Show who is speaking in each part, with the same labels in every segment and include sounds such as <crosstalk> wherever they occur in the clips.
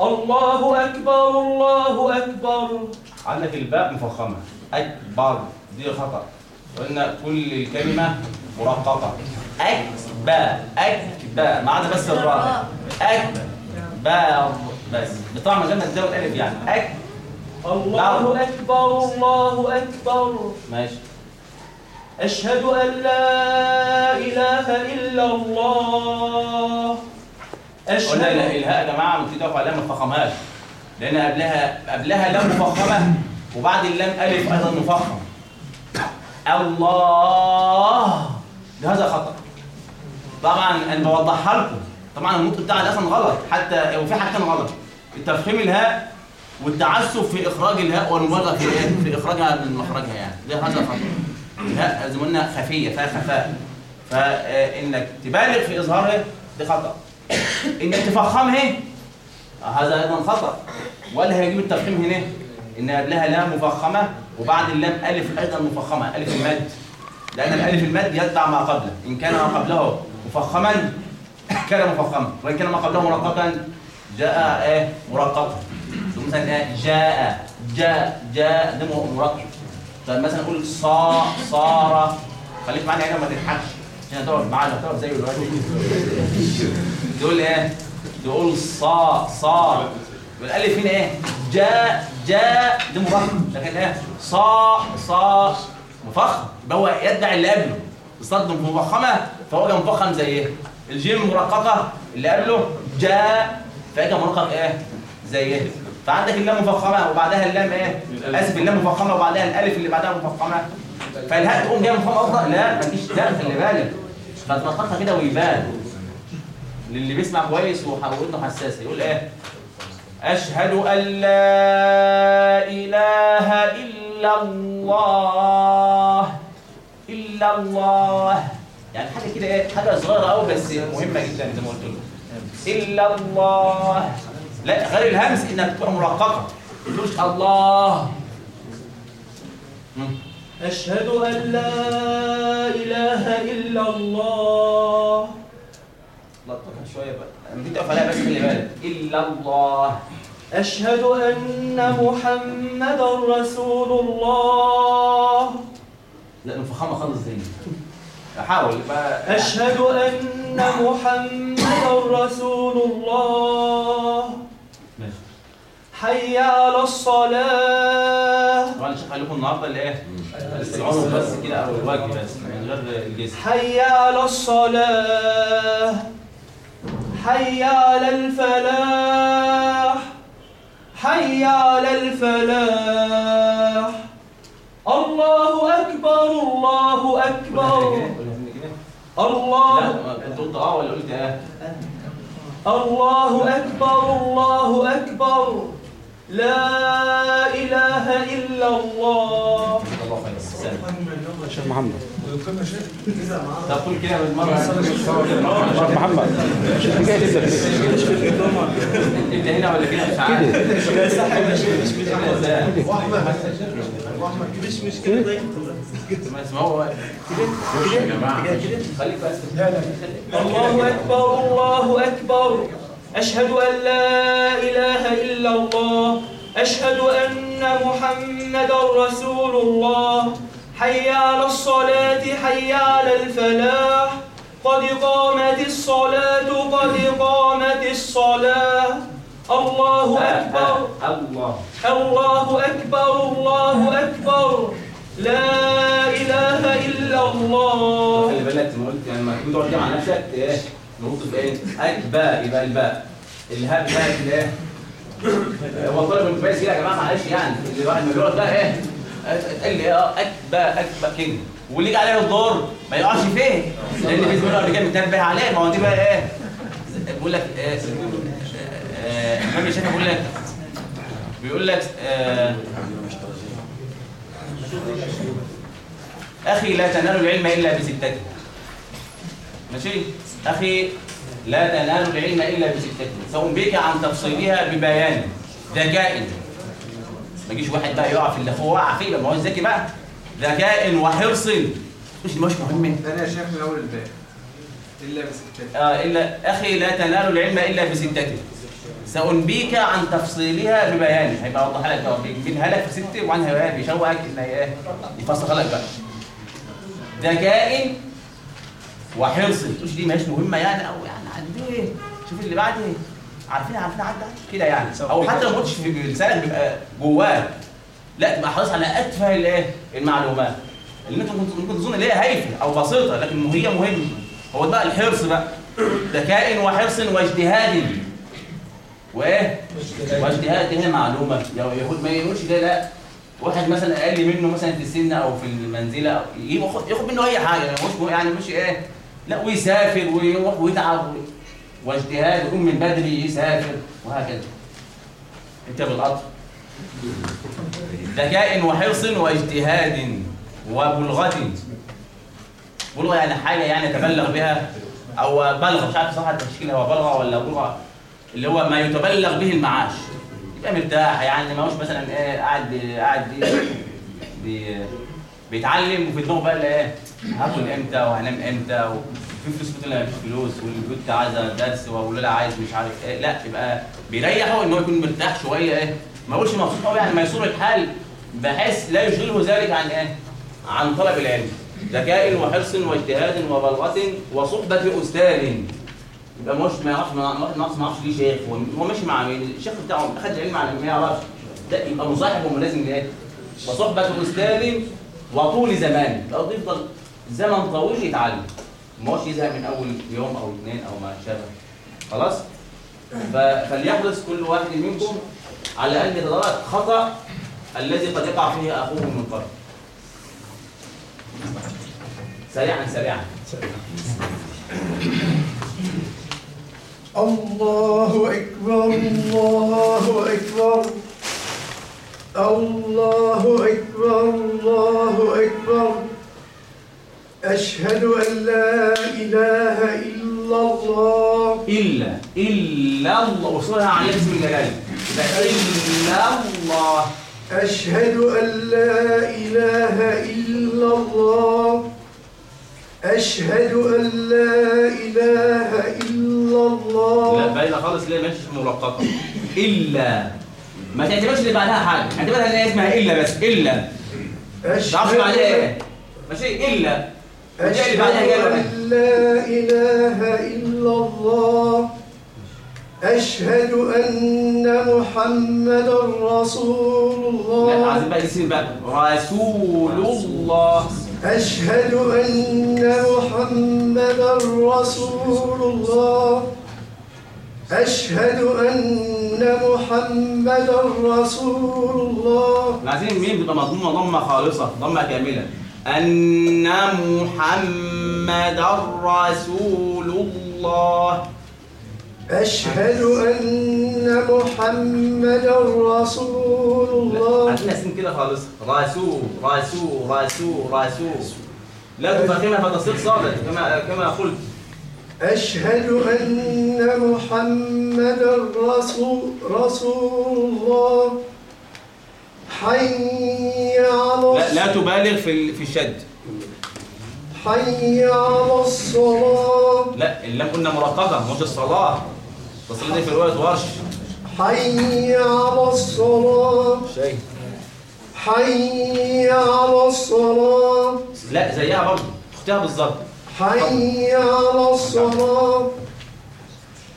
Speaker 1: الله أكبر الله أكبر.
Speaker 2: عندك الباء مفخمة. أكبر. دي خطأ. قلنا كل الكلمة مرققة. أكبر. أكبر. ما عدا بس الراء. أكبر. بس. بطبعا من غير ما تزود ألف يعني. أك
Speaker 1: الله أكبر الله أكبر.
Speaker 2: ماشي.
Speaker 1: أشهد أن لا إله إلا الله.
Speaker 2: قلنا
Speaker 1: أشهد
Speaker 2: لا الهاء يا جماعة ممكن تقف عليها ما تفخمهاش لأن قبلها قبلها لام مفخمة وبعد اللام ألف أيضا مفخم. الله! ده هذا خطأ. طبعا أنا بوضحها لكم. طبعا النطق بتاعي أصلا غلط. حتى وفي حاجة تانية غلط. التفخيم الهاء والتعسف في إخراج الهاء والمبالغة في؟ في إخراجها من مخرجها يعني. ده هذا خطأ. الهاء زي ما قلنا خفية فيها خفاء. فإنك تبالغ في إظهارها ده خطأ. انك تفخمها هذا أيضا خطأ. ولا هيجيب التفخيم هنا. إن قبلها لام مفخمة وبعد اللام ألف أيضا مفخمة. ألف المد. لأن الألف المد يتبع ما قبله. إن كان ما قبله مفخما كان مفخما. وإن كان ما قبله مرققا جاء إيه؟ مرققا مثلا إيه؟ جاء. جاء. جاء. ده مرقق طيب مثلا نقول صا صار. خليك معانا هنا ما تضحكش. عشان تقعد معانا تقعد زي دلوقتي تقول إيه؟ تقول صا صار والألف هنا إيه؟ جاء جاء. ده مفخم. لكن إيه؟ صا صا. مفخم. يبقى هو يتبع اللي قبله. الصاد مفخمة فهو جاي مفخم زي إيه؟ الجيم مرققة. اللي قبله جاء فاجى مرقق إيه؟ زي إيه؟ فعندك اللام مفخمة وبعدها اللام إيه؟ آسف اللام مفخمة وبعدها الألف اللي بعدها مفخمة. فالهاء تقوم جاية مفخمة افضل لا تجيش لا خلي بالك. فتنطقها كده ويبان. للي بيسمع كويس وودنه حساسة يقول إيه؟ أشهد أن لا إله إلا الله إلا الله. يعني حاجة كده إيه؟ حاجة صغيرة قوي بس مهمة جدا زي ما قلت لكم. إلا الله. لا غير الهمس إنك تبقى مرققه ما تقولش الله. مم.
Speaker 1: أشهد أن لا إله إلا الله.
Speaker 2: لطفها شوية بقى. تيجي تقف عليها بس خلي بالك. إلا الله.
Speaker 1: أشهد أن محمدا رسول الله.
Speaker 2: لا مفخمه خالص زي حاول بقى.
Speaker 1: أشهد أن محمدا رسول الله.
Speaker 2: ماشي.
Speaker 1: حي على الصلاة.
Speaker 2: طبعا قال لكم النهارده اللي إيه؟ العنق بس كده أو الوجه بس من غير الجسم.
Speaker 1: حي على الصلاة. حي على الفلاح حي على الفلاح الله أكبر الله أكبر. الله
Speaker 2: لا أنت قلت آه ولا قلت إيه
Speaker 1: الله أكبر الله أكبر. لا إله إلا الله.
Speaker 3: شيخ محمد.
Speaker 2: طب كده
Speaker 3: بالمرة محمد انت جاي تبدا
Speaker 2: انت هنا ولا كده مش عارف
Speaker 4: مش طيب
Speaker 2: كده يا جماعة خليك بس
Speaker 1: الله أكبر الله أكبر أشهد أن لا إله إلا الله أشهد أن محمدا رسول الله. حي على الصلاة حي على الفلاح. قد قامت الصلاة قد قامت الصلاة. الله أكبر.
Speaker 2: الله
Speaker 1: الله أكبر الله أكبر. لا إله إلا الله.
Speaker 2: خلي بالك ما قلت يعني لما تكون تقعد مع نفسك. إيه؟ نقط في إيه؟ اكباء يبقى الباء. الهاء بتاعت الايه هو المتميز كده يا جماعة معلش يعني. الواحد ما بيقعد بقى إيه؟ تقول لي آه اكباء اكباء كده واللي يجي عليه الدور ما يقعش فيه لأن في قبل كده منتبه عليه ما هو دي بقى إيه؟ بيقول لك إيه آه، الامام الشافعي بيقول لك بيقول لك آه، أخي لا تنال العلم إلا بستة ماشي؟ أخي لا تنال العلم إلا بستة سأنبيك عن تفصيلها ببيان. ذكاء. ما يجيش واحد بقى يقع في اللي هو وقع فيه ما هو ذكي بقى. ذكاء وحرص مش مش مهم.
Speaker 5: ثاني يا شيخ من أول الباب. إلا بستات
Speaker 2: آه إلا أخي لا تنال العلم إلا بستة سأنبيك عن تفصيلها ببيان. هيبقى اوضحها لك بقى بيجيبها لك في ست وعنها بيان بيشوقك ان هي إيه؟ يفسرها لك بقى. ذكاء وحرص تقولش دي ماهيش مهمة يعني؟ أو يعني عند إيه؟ شوف اللي بعد إيه عارفين عارفين عدى؟ كده يعني. أو حتى لو ما قلتش في لسانك بيبقى جواك لا تبقى حريص على اتفه الايه المعلومات. اللي انت ممكن تظن ان هي هايفة أو بسيطة لكن هي مهمة. هو بقى الحرص بقى. ذكاء وحرص واجتهاد. وإيه؟ واجتهاد. هي معلومة؟ يعني ياخد ما يقولش ده لا. واحد مثلا أقل منه مثلا في السن أو في المنزلة ياخد منه أي حاجة. يعني مش يعني مش إيه؟ لا ويسافر ويروح ويتعب واجتهاد ويقوم من بدري يسافر وهكذا. أنت بالقطر ذكاء وحرص واجتهاد وبلغة. بلغة يعني حاجة يعني تبلغ بها أو بلغة. مش عارف صح التشكيل هو بلغة ولا بلغة؟ اللي هو ما يتبلغ به المعاش. يبقى مرتاح يعني ما هوش مثلا إيه قاعد قاعد بي بيتعلم وفي دماغه بقى إيه هاكل إمتى وهنام إمتى وفي فلوس لا مفيش فلوس والبنت عايزة درس والولاد عايز مش عارف إيه. لا يبقى بيريحه إن هو يكون مرتاح شوية إيه. ما اقولش مبسوط قوي يعني ميسور الحال بحيث لا يشغله ذلك عن إيه؟ عن طلب العلم. ذكاء وحرص واجتهاد وبلغة وصحبة أستاذ. يبقى مش ما يعرفش ما يعرفش ليه شيخ هو ماشي مع مين؟ الشيخ بتاعه أخذ العلم على ما يعرفش. ده يبقى مصاحب وملازم لإيه؟ وصحبة أستاذ وطول زمان. لو يفضل زمن طويل يتعلم. ما هوش يزهق من أول يوم أو اثنين أو ما شابه. خلاص؟ فليحرص كل واحد منكم على أن يتدارك خطأ الذي قد يقع فيه أخوه من قبل. سريعا سريعا.
Speaker 4: الله أكبر الله أكبر. الله أكبر الله أكبر. أشهد أن لا إله إلا الله.
Speaker 2: إلا إلا الله. وصلها على اسم الجلال. إلا الله.
Speaker 4: أشهد أن لا إله إلا الله. أشهد أن لا إله إلا
Speaker 2: لا
Speaker 4: الله
Speaker 2: باينه خالص ليه ماشي مرققه إلا. ما تعتبرش اللي بعدها حاجة. اعتبرها ان هي اسمها إلا بس. إلا. ما تعرفش بعدها إيه؟ ماشي اللي
Speaker 4: أشهد. أن لا إله إلا الله. أشهد أن محمدا رسول
Speaker 2: لا
Speaker 4: الله
Speaker 2: عايزين بقى الاسم بقى رسول الله.
Speaker 4: أشهد أن محمدا رسول الله. أشهد أن محمدا رسول الله.
Speaker 2: عايزين مين؟ تبقى مضمومه ضمه خالصة ضمه كاملة. أن محمدا رسول الله.
Speaker 4: أشهد أن محمدا رسول الله.
Speaker 2: عايزين اسم كده خالص. رسول رسول رسول رسول. لا تفخمها فتصير صادق كما كما قلت.
Speaker 4: أشهد أن محمدا رسول رسول الله. حي على
Speaker 2: لا, لا تبالغ في في الشد.
Speaker 4: حي على الصلاة.
Speaker 2: لا اللام قلنا مرققة مش الصلاة. الصلاه دي في رواية ورش.
Speaker 4: حي على الصلاة.
Speaker 2: شيء.
Speaker 4: حي على الصلاة.
Speaker 2: لا زيها برضه. اختها بالظبط.
Speaker 4: حي على الصلاة.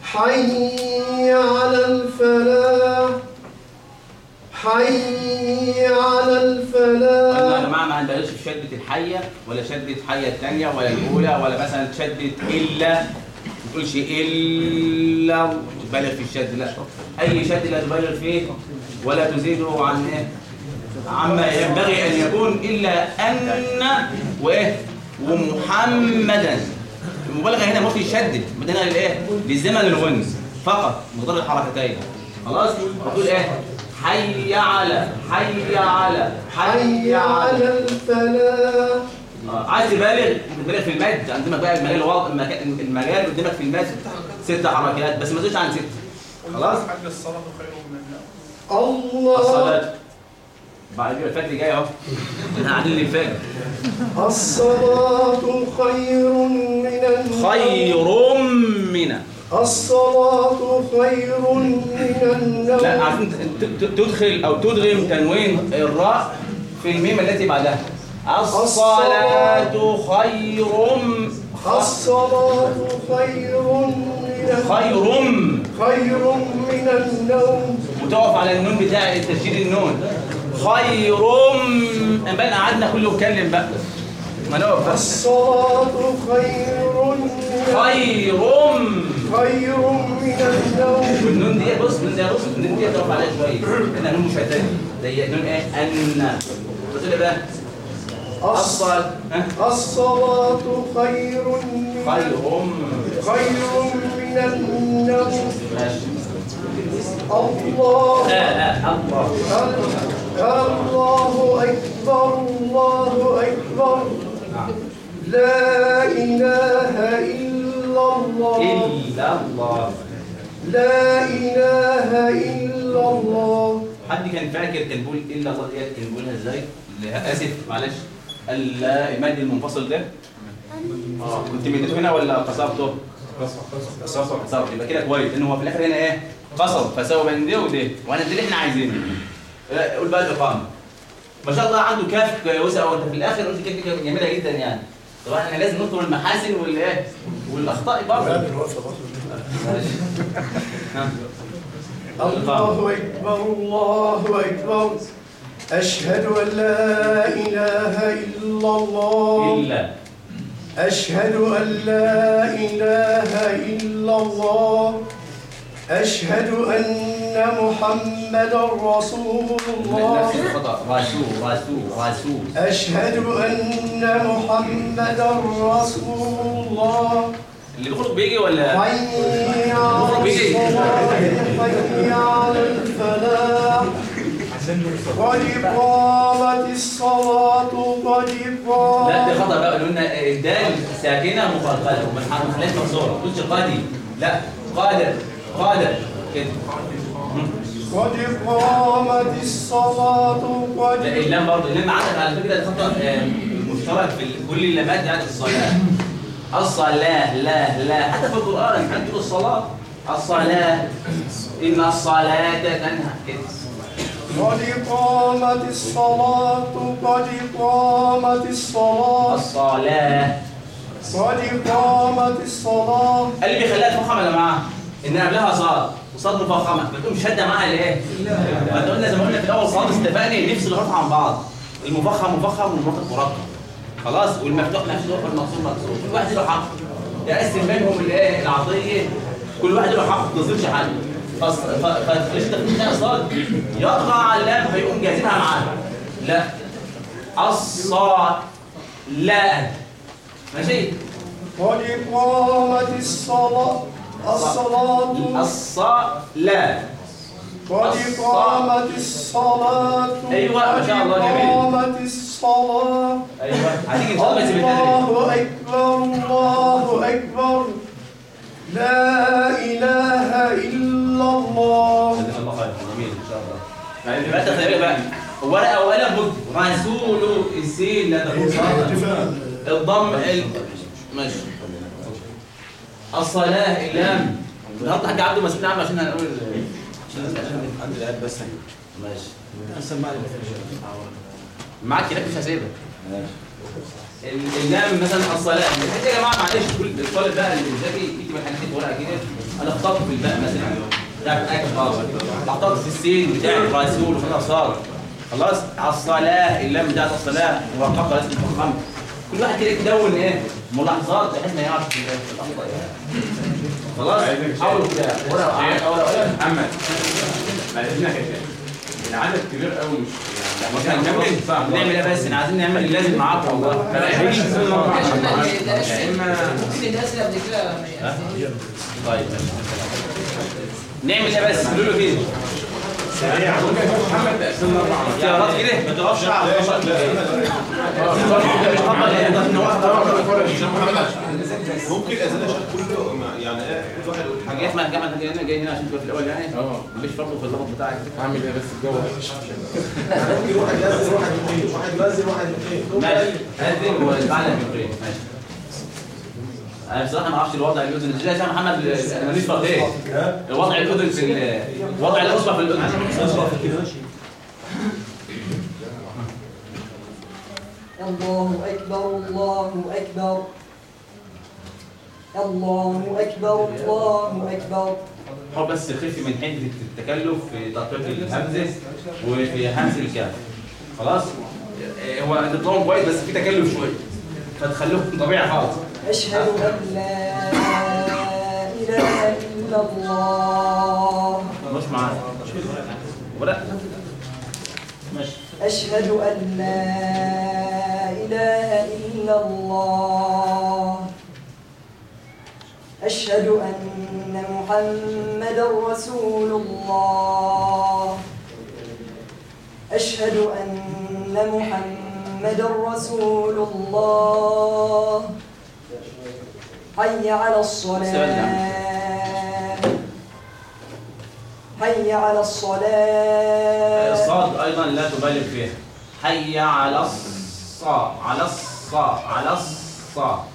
Speaker 4: حي على الفلاح. حي على
Speaker 2: قلنا يا
Speaker 4: الفلاح
Speaker 2: جماعة ما في شدة الحية ولا شدة الحيه الثانية ولا الأولى ولا مثلا شدة إلا ما تقولش إلا تبالغ في الشد لا. أي شد لا تبالغ فيه ولا تزيده عن إيه؟ عما ينبغي أن يكون إلا أن وإيه؟ ومحمدا. المبالغة هنا ممكن يشدد بدنا للايه للزمن الونس فقط مقدار الحركتين. خلاص؟ بتقول إيه؟ حي على حي على
Speaker 4: حي على الفلاح.
Speaker 2: آه، عايز تبالغ؟ تبالغ في المد عندنا بقى المجال الواضح المكان- المجال قدامك في المد ست حركات بس ما تزيدش عن ست خلاص؟
Speaker 5: حج الصلاة خير من النوم.
Speaker 4: الله.
Speaker 2: الصلاة. بعد كده الفجر جاي اهو. إحنا قاعدين للفجر
Speaker 4: الصلاة خير من النوم.
Speaker 2: خير من
Speaker 4: الصلاة خير من النوم.
Speaker 2: لا ت- تدخل أو تدغم تنوين الراء في الميم التي بعدها. الصلاة خير
Speaker 4: الصلاة خير من
Speaker 2: خير
Speaker 4: خير من النوم.
Speaker 2: وتقف على النون بتاع تشديد النون. خير بقى قعدنا كله يتكلم بقى. بس.
Speaker 4: الصلاة خير
Speaker 2: خير.
Speaker 4: خير من النوم.
Speaker 2: والنون دي بص النون دي بص النون دي تقف عليها شوية. لانها نون مشدده زي نون إيه؟ أن. بتقول إيه بقى.
Speaker 4: الص-
Speaker 2: الصل ها؟
Speaker 4: الصلاة خير
Speaker 2: خير
Speaker 4: خير من النوم. الله.
Speaker 2: الله
Speaker 4: الله أكبر الله أكبر. لا إله إلا الله.
Speaker 2: الا الله
Speaker 4: لا إله إلا الله.
Speaker 2: حد كان فاكر كان بيقول الا الله ديت كان بيقولها؟ اللي- آسف معلش. المد المنفصل ده؟ آه كنت مديته هنا ولا قصرته؟ قصرته. قصرته. يبقى كده كويس. لأن هو في الآخر هنا إيه؟ قصر. فسوى بين ده وده ده اللي إحنا عايزينه. قول بقى الإقامة. ما شاء الله عنده كاف كويسه وانت في الآخر قلت كده جميلة جدا يعني. طبعا إحنا لازم نطلب المحاسن والإيه؟ والأخطاء برضه. ها.
Speaker 4: الله أكبر. الله أكبر. أشهد أن لا إله إلا الله.
Speaker 2: إلا.
Speaker 4: أشهد أن لا إله إلا الله. أشهد أن محمدا رسول الله.
Speaker 2: نفس الخطا راسو راسو راسو
Speaker 4: أشهد أن محمدا رسول الله.
Speaker 2: اللي بيخرج بيجي ولا؟
Speaker 4: حي على
Speaker 2: بيجي.
Speaker 4: حي على الفلاح. قد قامت الصلاة قد
Speaker 2: لا ده
Speaker 4: قامت
Speaker 2: خطأ بقى. قلنا الدال ساكنة مقلقله وما تخليهاش مكسوره ما تقولش قادي لا قادر. كده
Speaker 4: قد قامت الصلاة
Speaker 2: لا
Speaker 4: قد
Speaker 2: اللام برضه اللام عندك على فكرة ده خطأ آه، مشترك في كل اللامات بتاعت الصلاة. الصلاة لا لا. حتى في القرآن عندك الصلاة. الصلاة إن الصلاة تنهى. كده
Speaker 4: قد قامت الصلاة قد قامت الصلاة.
Speaker 2: الصلاة.
Speaker 4: قد قامت الصلاة.
Speaker 2: اللي بيخليها تفخم يا جماعة إن قبلها صاد. وصاد مفخمه بتقوم شاده معاها الايه؟ ما قلنا زي ما قلنا في الأول صاد اتفقنا نفصل الحروف عن بعض. المفخم مفخم والمرتب مرتب خلاص؟ والمفتوح مفتوح والمكسور مكسور كل واحد له حق. يقسم بينهم الايه؟ العطية. كل واحد له حق. ما تظلمش حد. فالتخفيف بتاع صاد يطغى على اللام فيقوم جازمها معاها لا. الصاد. لا. ماشي؟
Speaker 4: قد قامت الصلاة الصلاة.
Speaker 2: الصلاة.
Speaker 4: قد قامت الصلاة.
Speaker 2: أيوة، ما شاء الله،
Speaker 4: قد
Speaker 2: جميل.
Speaker 4: قامت الصلاة.
Speaker 2: شاء الله
Speaker 4: أكبر الله أكبر. لا إله إلا الله.
Speaker 2: جزاك الله خير جميل إن شاء الله. يعني خلي بالك بقى ورقه وقلم بد رسول السين لا صعبه الضم ال... ماشي. الصلاة اللام نحط حاجة عبده مسؤول عنه عشان هنقول عشان
Speaker 3: عندي العيال بس.
Speaker 2: ماشي.
Speaker 3: معي
Speaker 2: معاك كده مش هسيبك. ال- اللام مثلا الصلاة. يا جماعة معلش كل الطالب بقى اللي ذكي يكتب في ورقه كده أنا اخترت في الباء مثلا. بتاعت اكل خالص. اخترت في السين بتاع الرسول وخلاص صار خلاص الصلاة اللام بتاعت الصلاة مرققه لازم تفخم كل واحد كده يدون إيه؟ ملاحظات بحيث ما يعرف الاخطاء يعني. خلاص؟ حاولوا كده ورقه ورقه ورقه
Speaker 6: محمد معلش العدد كبير قوي مش
Speaker 2: مش هنكمل نعمل إيه؟ بس؟ عايزين نعمل اللازم معاكم والله.
Speaker 6: يا اما
Speaker 2: طيب. نعمل إيه بس؟ قولوا له كده اختيارات كده ما تقفش على
Speaker 3: ممكن اذان الشيخ كله يعني كل واحد يقول
Speaker 2: حاجة ما الجامعة جاي هنا جاي هنا عشان تبقى في الأول يعني
Speaker 6: آه
Speaker 2: مفيش فرق في الضغط بتاعك
Speaker 6: اعمل إيه بس الجو
Speaker 3: ممكن واحد يأذن واحد يقيم واحد يؤذن واحد يقيم
Speaker 2: ماشي هذه وبعد الفكرين ماشي أنا بصراحة ما أعرفش الوضع الاذن إزاي يا محمد أنا ماليش في إيه الوضع الاذن في ال- وضع الاصبع في الاذن
Speaker 7: الله أكبر الله أكبر. الله أكبر الله أكبر.
Speaker 2: حاول بس خفي من حده التكلف في تطبيق الهمزة وفي همز الكاف. خلاص؟ إيه، هو نظام كويس بس في تكلف شوية فتخلوه طبيعي خالص.
Speaker 7: أشهد أن لا إله إلا الله.
Speaker 2: مش معانا ولا. ماشي.
Speaker 7: أشهد أن لا إله إلا الله. أشهد أن محمدا رسول الله. أشهد أن محمدا رسول الله. حي على الصلاة. حي على الصلاة.
Speaker 2: الصاد أيضا لا تبالغ فيها. حي على الصا على الصا على الصا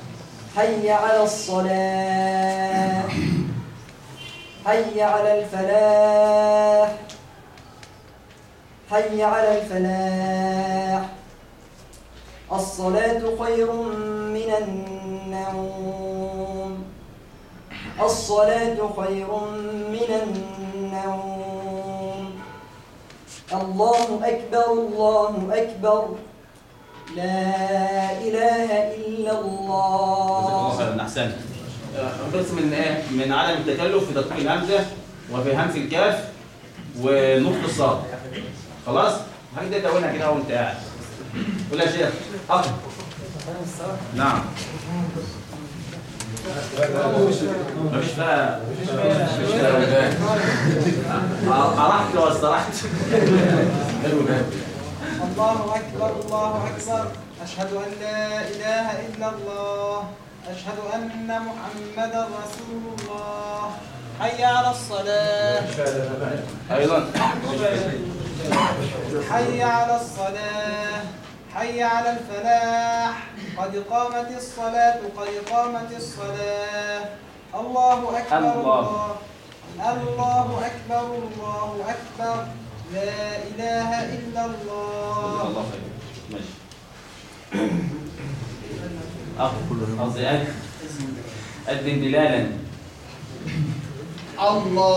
Speaker 7: حي على الصلاة. حي على الفلاح. حي على الفلاح. الصلاة خير من النوم. الصلاة خير من النوم. الله أكبر الله أكبر. لا إله إلا
Speaker 2: الله. آه، بس من إيه؟ من عدم التكلف في تطبيق الهمزة وفي همس الكاف ونطق الصاد. خلاص؟ هكذا تقولها كده وانت قاعد. قول يا شيخ. اقرا نعم. مفيش بقى مفيش بقى أرحت واسترحت
Speaker 8: الله أكبر الله أكبر. أشهد أن لا إله إلا الله. أشهد أن محمدا رسول الله. حي على الصلاة.
Speaker 2: أيضا.
Speaker 8: حي على الصلاة. حي على الفلاح قد قامت الصلاة قد قامت الصلاة. الله أكبر
Speaker 2: الله.
Speaker 8: الله. الله أكبر الله أكبر. لا إله إلا الله.
Speaker 2: الله خير. ماشي. أخ قصدي أخ أذن دلالا
Speaker 4: الله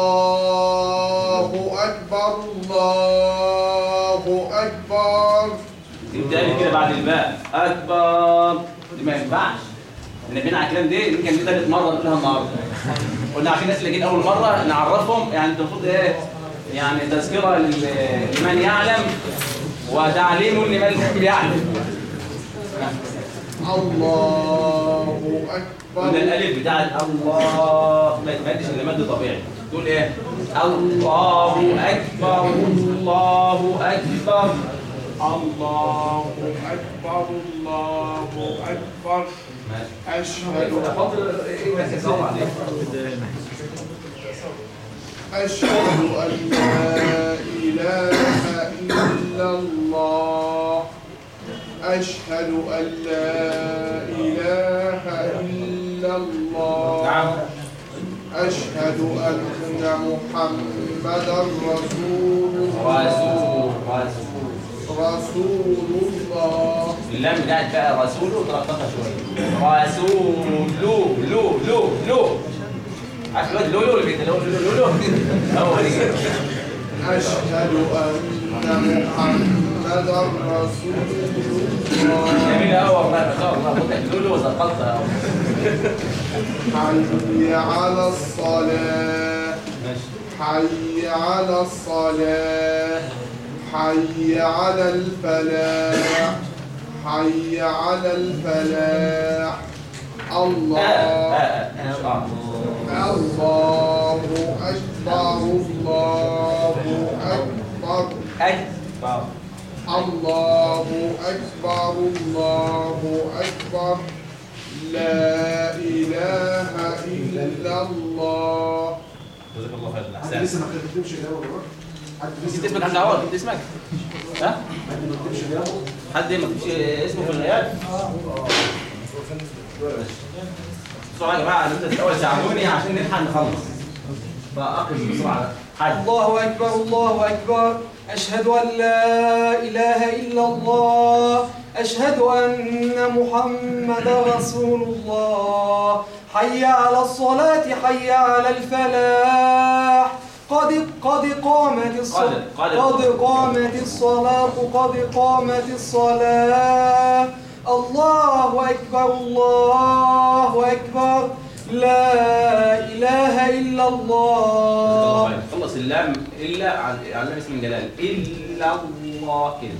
Speaker 4: أكبر الله أكبر.
Speaker 2: تبدأ كده بعد الباء. أكبر. دي ما ينفعش. نبينا على الكلام ده يمكن دي ثالث مرة نقولها النهارده. قلنا عشان الناس اللي جايين أول مرة نعرفهم. يعني المفروض إيه؟ يعني تذكرة لل- لمن يعلم وتعليم لمن لم يعلم.
Speaker 4: الله
Speaker 2: قلنا
Speaker 4: أكبر
Speaker 2: الألف بتاعت الله. ما تمدش إلا مد طبيعي. تقول إيه؟ الله أكبر. الله أكبر.
Speaker 4: الله أكبر الله أكبر. أشهد أشهد أن لا إله إلا الله. أشهد أن لا إله إلا الله. أشهد أن محمدا رسول الله.
Speaker 2: رسول
Speaker 4: الله.
Speaker 2: اللام بتاعت بقى رسول وترققها شوية. رسول لو لو لو لو. عارف الواد لولو اللي بيت لولو لولو لولو هو كده.
Speaker 4: أشهد أن محمدا رسول الله.
Speaker 2: جميل قوي والله لك لولو وزقطتها قوي
Speaker 4: حي على الصلاة. حي على الصلاة. حي على الفلاح. حي على الفلاح. الله. الله أكبر. الله أكبر.
Speaker 2: أكبر
Speaker 4: الله أكبر. الله أكبر لا إله إلا الله.
Speaker 2: جزاك الله خير.
Speaker 9: حد
Speaker 2: احسن
Speaker 9: لسه ما بقى حد
Speaker 2: اسمك عند عوض اسمك ها
Speaker 9: حد ما كتبش اجابه
Speaker 2: حد ما كتبش اسمه في الغياب بسرعة يا جماعة أنتوا الأول ساعدوني عشان نلحق نخلص. فأقم بسرعة. حد
Speaker 8: الله أكبر الله أكبر. أشهد أن لا إله إلا الله. أشهد أن محمد رسول الله. حي على الصلاة حي على الفلاح. قد قد قامت الصلاة.
Speaker 2: قد-
Speaker 8: قامت الصلاة قد قامت الصلاة. الله أكبر الله أكبر. لا إله إلا الله.
Speaker 2: خلص اللام إلا على على اسم الجلال. إلا الله كده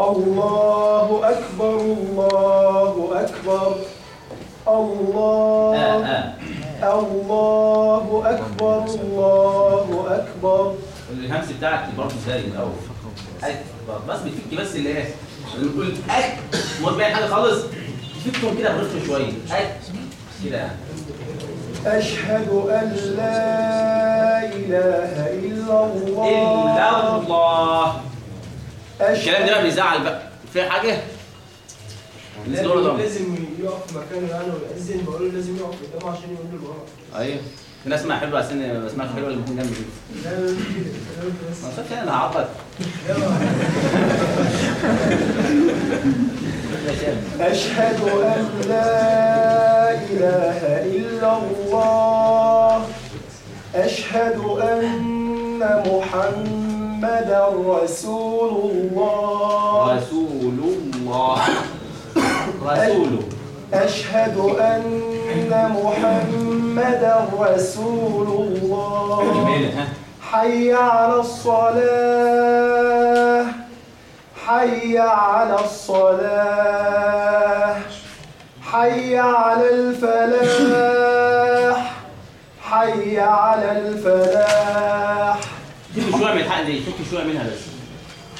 Speaker 4: الله أكبر الله أكبر. الله
Speaker 2: آه. آه
Speaker 4: الله أكبر الله أكبر.
Speaker 2: الهمس بتاعك برضه زي الأول. اكبر بس بتفك بس اللي لما نقول اك مش باين حاجة خالص. تفكهم كده برفق شوية. اك كده يعني.
Speaker 4: أشهد أن لا إله إلا الله.
Speaker 2: إلا الله. الكلام ده بيزعل بقى. في حاجة؟ ده.
Speaker 9: لازم يقف مكانه يعني ويأذن بقول له لازم يقف قدامه عشان يقول له الورق
Speaker 2: أيوه. في ناس اسمها حلوة عشان ما اسمهاش حلوة اللي بتكون جنب كده
Speaker 9: لا لا لا
Speaker 2: ما أنا هعبط. <laughs>
Speaker 4: أشهد أن لا إله إلا الله. أشهد أن محمدا رسول الله.
Speaker 2: رسول الله. رسوله.
Speaker 4: أشهد أن محمدا رسول الله. حي على الصلاة. حي على الصلاة. حي على الفلاح. حي على الفلاح.
Speaker 2: شوف شوية من الحق دي شوف شوية منها بس.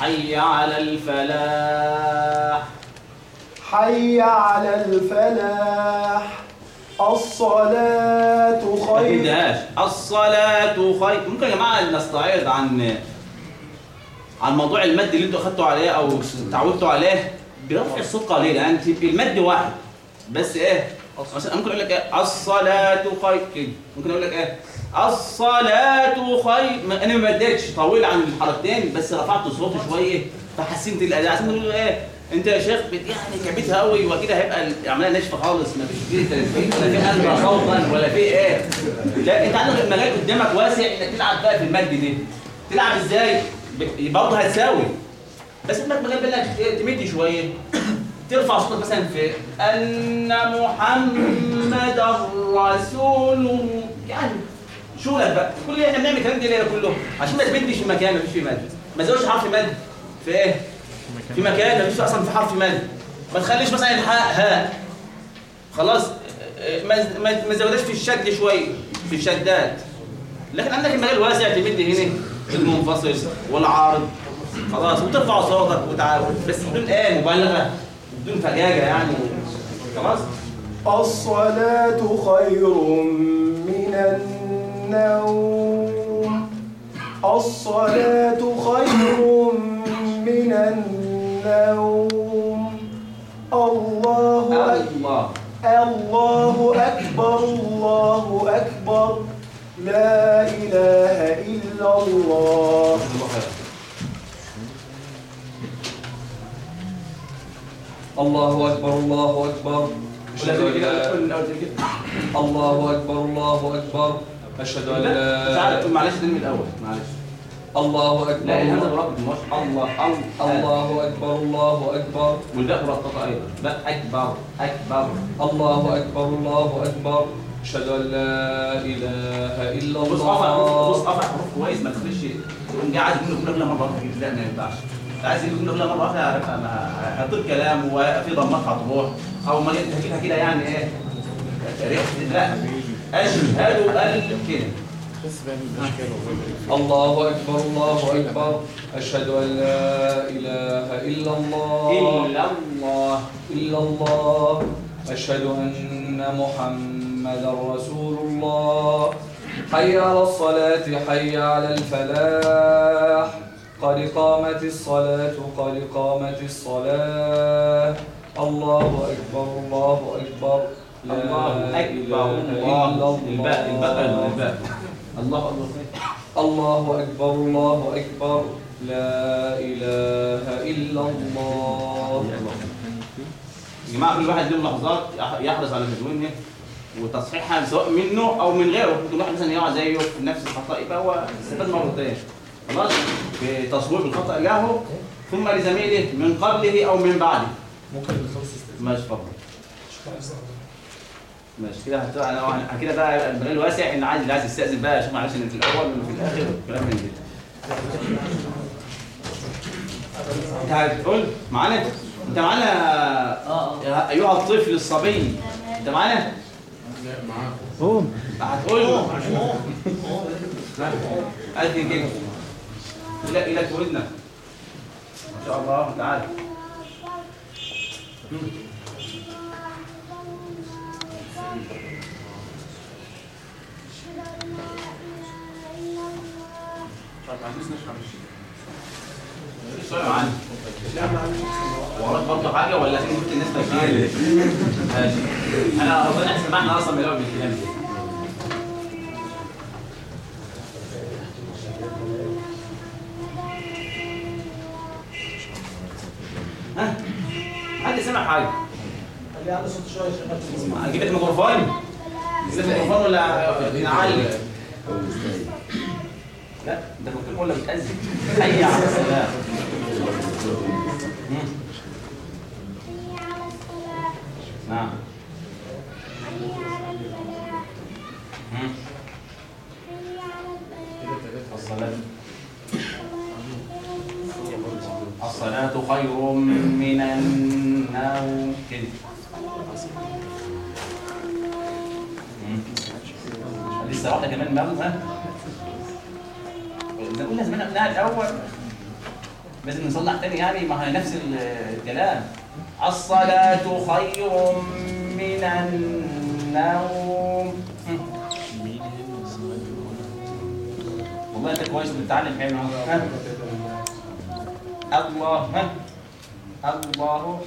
Speaker 2: حي على الفلاح.
Speaker 4: حي على الفلاح. الصلاة
Speaker 2: ما
Speaker 4: خير
Speaker 2: تندهاش الصلاة خير. ممكن يا جماعة نستعيض عن عن موضوع المد اللي أنتوا أخدتوا عليه أو تعودتوا عليه. برفع الصوت قليلا يعني المد واحد. بس إيه؟ مثلا ممكن أقول لك إيه؟ الصلاة خير. كده ممكن أقول لك إيه؟ الصلاة خير. ما- أنا ما مدتش طويل عن الحركتين بس رفعت صوتي شوية. فحسنت الأداء. عشان إيه؟ انت يا شيخ يعني كبتها قوي واكيد هيبقى العملية ناشفة خالص ما فيش فيه تلفيق ولا في قلب صوتا ولا في إيه. لا انت عندك المجال قدامك واسع انك تلعب بقى في المد دي. تلعب إزاي؟ برضه هتساوي. بس انك مجال بانك تمد شوية. ترفع صوتك مثلا في أن محمد رسول. يعني شغلك بقى. كل اللي إحنا بنعمل الكلام ده ليه كله عشان ما تمدش في مكان ما فيش فيه مد ما تزودش حرف مد في إيه؟ في مكان ما فيش أصلا في حرف مد ما تخليش مثلا الحاء هاء خلاص ما ما ما تزودش في الشد شوية في الشدات. لكن عندك المجال واسع تمد هنا المنفصل والعارض. خلاص وترفع صوتك وتعالى بس بدون إيه مبالغة بدون فجاجة يعني. خلاص؟
Speaker 4: الصلاة خير من النوم. الصلاة خير من النوم. الله أكبر
Speaker 2: الله
Speaker 4: أكبر الله أكبر. لا إله إلا الله.
Speaker 1: الله أكبر الله أكبر. أشهد أن لا الله أكبر الله أكبر. أشهد أن لا
Speaker 2: معلش تنمي الأول معلش.
Speaker 1: الله أكبر.
Speaker 2: لا
Speaker 1: الله
Speaker 2: مربط مش الله الله
Speaker 1: الله أكبر الله أكبر.
Speaker 2: والباء مرققه أيضا. باء أكبر أكبر.
Speaker 1: الله أكبر الله أكبر. أشهد أن لا إله إلا
Speaker 2: بص قطع بص
Speaker 1: الله
Speaker 2: قطع حروف كويس ما تخليش تقوم عايز يقول لك جمله مرة واحدة لا ما ينفعش عايز يقول واحدة هيبقى ما- هيطير كلام وفي ضمات هتروح. أو ما تجيبها كده يعني إيه؟ ريحه لا. أشهد أن كده.
Speaker 1: الله أكبر الله أكبر. أشهد أن لا إله إلا الله.
Speaker 2: إلا الله.
Speaker 1: إلا الله. أشهد أن محمدا رسول الله. حي على الصلاة حي على الفلاح. قد قامت الصلاة قد قامت الصلاة. الله أكبر الله أكبر.
Speaker 10: لا
Speaker 2: الله أكبر
Speaker 10: إله إلا
Speaker 2: الله الباء الباء الباء. الله أكبر.
Speaker 10: الله أكبر الله أكبر. لا إله إلا الله.
Speaker 2: يا جماعة كل واحد له لحظات يح- يحرص على تدوينها وتصحيحها سواء منه أو من غيره. ممكن واحد مثلا يقع زيه في نفس الخطأ يبقى هو استفاد مرتين خلاص؟ بتصويب الخطأ له ثم لزميله من قبله أو من بعده.
Speaker 11: ممكن بالخمس استثناء
Speaker 2: ماشي اتفضل ماشي كده هتبقى أنا كده بقى المجال واسع إن عايز اللي عايز يستأذن بقى شوف معلش إن في الأول وفي الآخر كلام من كده أنت هتقول معانا؟ أنت معانا؟ يا أيها الطفل الصبي. أنت معانا؟ قوم. هتقول. قد كده. إلى إلى تولدنا ان شاء الله تعالى ولا جبت الناس أنا اظن إحنا سمعنا أصلا من الأول بالكلام ده أجيب لك ميكروفون أجيب لك ميكروفون ولا نعلي؟ لا كنت بتقول لك بتأذن حي على السلام. نصلح تاني يعني ما هي نفس ال- الكلام. الصلاة خير من النوم. والله انت كويس بتتعلم حلو. الله ها؟ الله.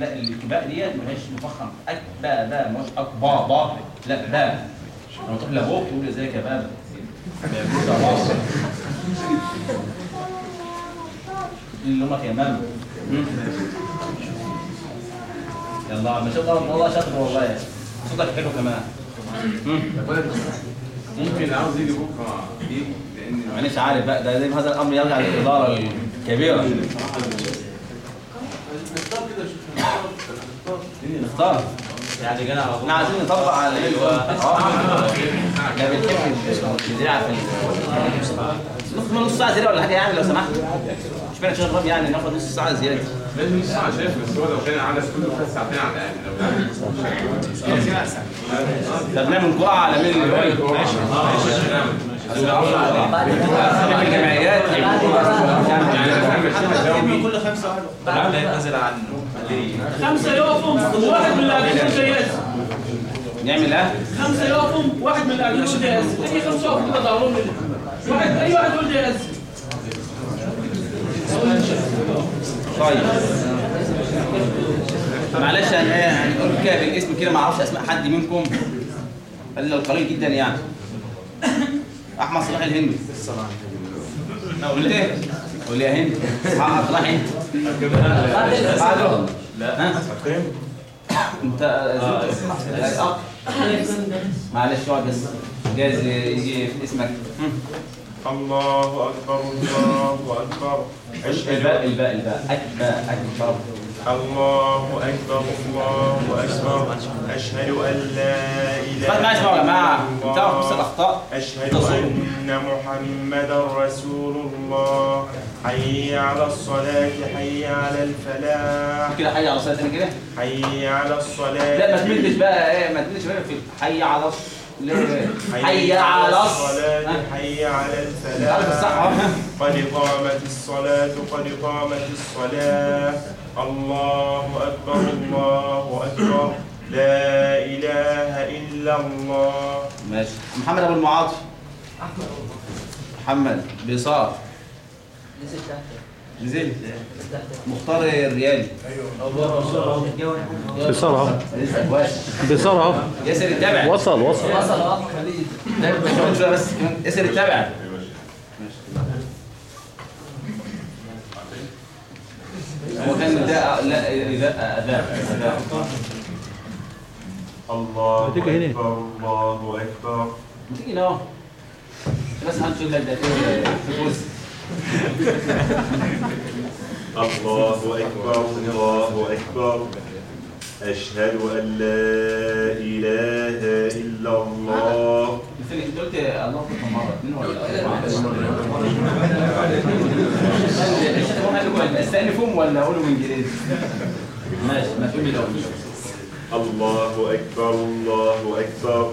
Speaker 2: لا الكباء ديت ملهاش مفخم. اكبا با مش اكبا با لا با لما تروح لأبوك تقول إزيك يا بابا اللي يا ماما يلا ما شاء الله والله شاطر والله. صوتك حلو كمان.
Speaker 3: ممكن عاوز يجي بكرة لأن
Speaker 2: معلش عارف بقى ده زي هذا الأمر يرجع للإدارة الكبيرة. نختار.
Speaker 12: يعني جانا على
Speaker 2: إحنا عايزين نطبق على أيوه. لا <laughs> بنحب الزراعة في ناخد نص ساعة زيادة ولا حاجة يعني لو سمحت. مش معنى شغل يعني ناخد نص ساعة زيادة.
Speaker 3: لازم نص ساعة شايف بس هو لو كان كله خد ساعتين على الأقل. لو
Speaker 2: طب نعمل قاعه على مين اللي يقول؟
Speaker 3: ماشي
Speaker 2: الجمعيات
Speaker 13: كل خمسة واحد
Speaker 12: بعد نزل عنه ليه؟
Speaker 1: خمسة يقفوا وواحد من اللي قاعدين ده يأذن
Speaker 2: نعمل إيه
Speaker 1: خمسة يقفوا واحد من اللي قاعدين يقول ده يأذن أي خمسة يقفوا كده ظهرهم واحد أي واحد
Speaker 2: طيب. معلش أنا إيه هنقول كده بالاسم كده ما أعرفش أسماء حد منكم. الا القليل جدا يعني. أحمد صلاح الهندي. قول إيه؟ قول يا هند أحمد صلاح انت لا. أنت معلش اقعد بس جايز يجي في اسمك.
Speaker 14: الله أكبر الله أكبر. أشهد
Speaker 2: الباء الباء الباء. أكبر أكبر.
Speaker 14: الله أكبر الله أكبر. أشهد أن لا إله
Speaker 2: ما اسمعوا يا
Speaker 14: إلا
Speaker 2: تعرف بس
Speaker 14: الله
Speaker 2: الأخطاء.
Speaker 14: أشهد. أن محمدا رسول الله. حي على الصلاة حي على الفلاح.
Speaker 2: كده حي على الصلاة تاني كده؟
Speaker 14: حي على الصلاة.
Speaker 2: لا ما تمدش بقى إيه ما تمدش بقى في حي على الص- ليه؟ حي على الص-
Speaker 14: الصلاة؟ حي على الفلاح؟ قد قامت الصلاة قد قامت الصلاة. الله أكبر الله أكبر. لا إله إلا الله.
Speaker 2: ماشي. محمد أبو المعاطي محمد بيصار نزل. مختار الريالي. واسع
Speaker 15: بيصرها
Speaker 2: ياسر التابع.
Speaker 15: وصل وصل.
Speaker 16: وصل
Speaker 2: آه. بس كمان ياسر التابع. هو كان ده لا اداء
Speaker 17: الله. أكبر الله أكبر.
Speaker 2: ما تيجي لا بس هنشيل لك ده في
Speaker 17: الله أكبر الله أكبر. أشهد أن لا إله إلا الله.
Speaker 2: مثل انت قلت الله اكبر مرة اثنين ولا ماشي ما لي لو
Speaker 17: الله أكبر الله أكبر.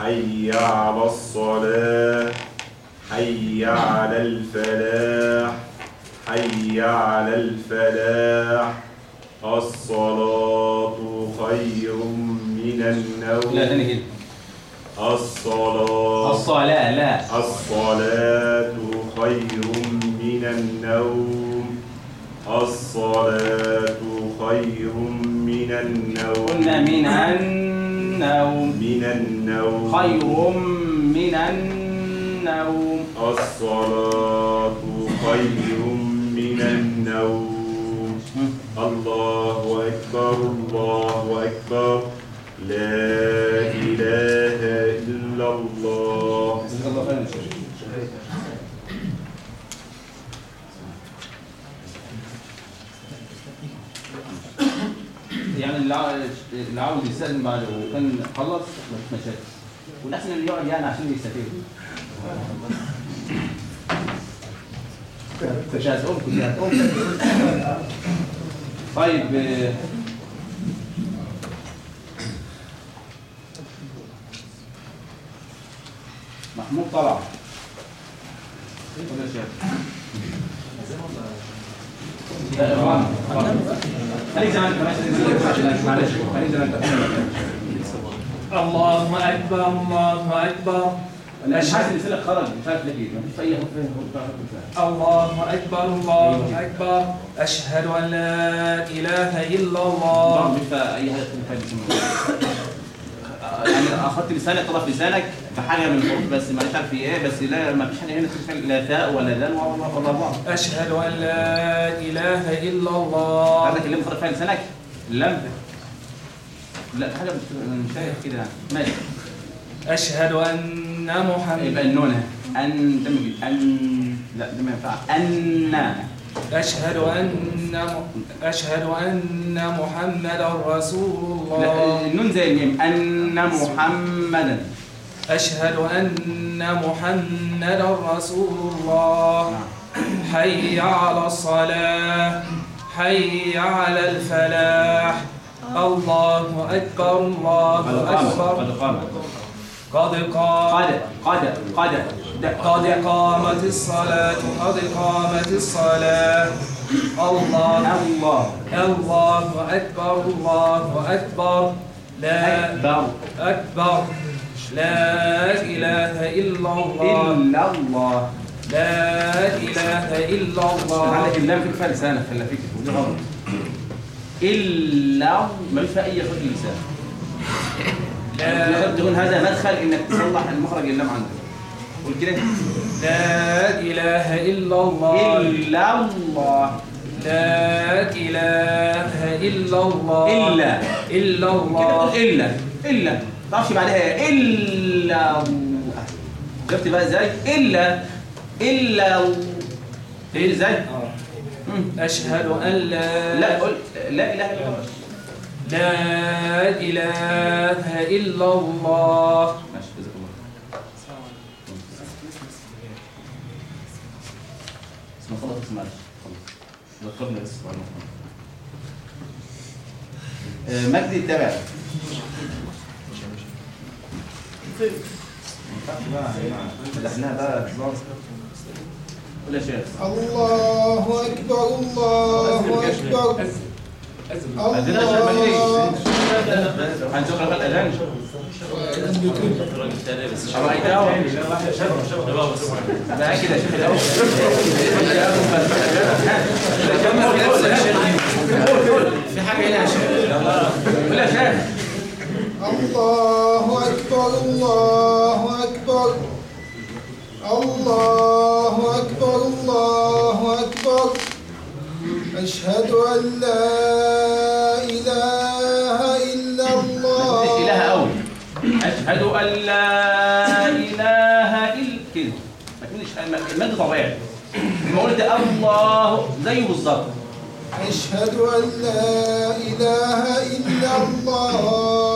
Speaker 17: حي على الصلاة حي على الفلاح حي على الفلاح. الصلاة خير من النوم.
Speaker 2: لا تاني كده.
Speaker 17: الصلاة
Speaker 2: الصلاة لا.
Speaker 17: الصلاة خير من النوم. الصلاة خير من النوم.
Speaker 2: قلنا من النوم
Speaker 17: من النوم.
Speaker 2: خير من النوم.
Speaker 17: الصلاة خير من النوم. الله أكبر الله أكبر. لا إله إلا الله
Speaker 2: جزاك الله خيرا يعني اللي عاو- اللي عاوز يستأذن بعد وكان خلص مفيش مشاكل والأحسن اللي يقعد يعني عشان يستفيد مش هتقوم طيب آه، محمود طلع. ولا إغرام. خليك ما معلش ما
Speaker 1: الله أكبر. الله
Speaker 2: أنا مش عارف الرساله خرج مش عارف ليه. مفيش أي
Speaker 1: الله أكبر الله أكبر. أشهد أن لا إله إلا الله.
Speaker 2: مش أي حاجة يعني اخدت لسانك طرف لسانك بحاجه من الحروف بس مش عارف إيه بس لا ما فيش حاجة هنا تفعل لا تاء ولا دال ولا ولا الله
Speaker 1: أشهد أن لا إله إلا الله.
Speaker 2: عندك اللي مخرج فيها لسانك لم. لا حاجة مش شايف كده. ماشي.
Speaker 1: أشهد أن محمد
Speaker 2: يبقى النون. أن دمج أن. لا ده ما ينفع أن.
Speaker 1: أشهد أن أشهد أن محمدا رسول
Speaker 2: لا
Speaker 1: الله.
Speaker 2: النون زي الميم أن محمدا
Speaker 1: أشهد أن محمدا رسول الله. حي على الصلاة. حي على الفلاح. الله أكبر الله
Speaker 2: قامت
Speaker 1: أكبر.
Speaker 2: قد قامت
Speaker 1: قد قام.
Speaker 2: قد قد قد.
Speaker 1: قد قامت الصلاة قد قامت الصلاة. الله
Speaker 2: الله.
Speaker 1: الله أكبر الله أكبر. لا
Speaker 2: أكبر.
Speaker 1: أكبر. لا إله إلا الله.
Speaker 2: إلا الله.
Speaker 1: لا إله إلا الله.
Speaker 2: عندك اللام في كفايه لسانك خلي فيك. ودي غلط إلا ما فيش أي خط لسان
Speaker 1: لا
Speaker 2: تكون هذا مدخل إنك تصلح المخرج اللام عندك قول كده.
Speaker 1: لا إله إلا الله.
Speaker 2: إلا الله.
Speaker 1: لا إله إلا الله.
Speaker 2: إلا.
Speaker 1: إلا
Speaker 2: كده
Speaker 1: الله
Speaker 2: تقول إلا. إلا. تعرفش بعدها إيه؟ إلا شفت بقى إزاي؟ إلا إلا إيه إزاي؟ مم.
Speaker 1: أشهد أن لا
Speaker 2: لا قول لا إله إلا الله.
Speaker 1: لا إله إلا الله.
Speaker 2: خلاص معلش ذكرني بس آه، مجدي التابع. فتحناها بقى خلاص ولا شيخ
Speaker 18: الله أكبر. الله.
Speaker 2: مجدي هنشوف شيخ الأول في حاجة هنا يا شيخ. قول يا شيخ.
Speaker 18: الله أكبر الله أكبر. الله أكبر الله أكبر. أشهد أن لا إله إلا الله.
Speaker 2: إله قوي أشهد أن لا إله الا كده. ما تقولش المد طبيعي. لما قلت الله زيه بالظبط.
Speaker 18: أشهد أن لا إله إلا الله.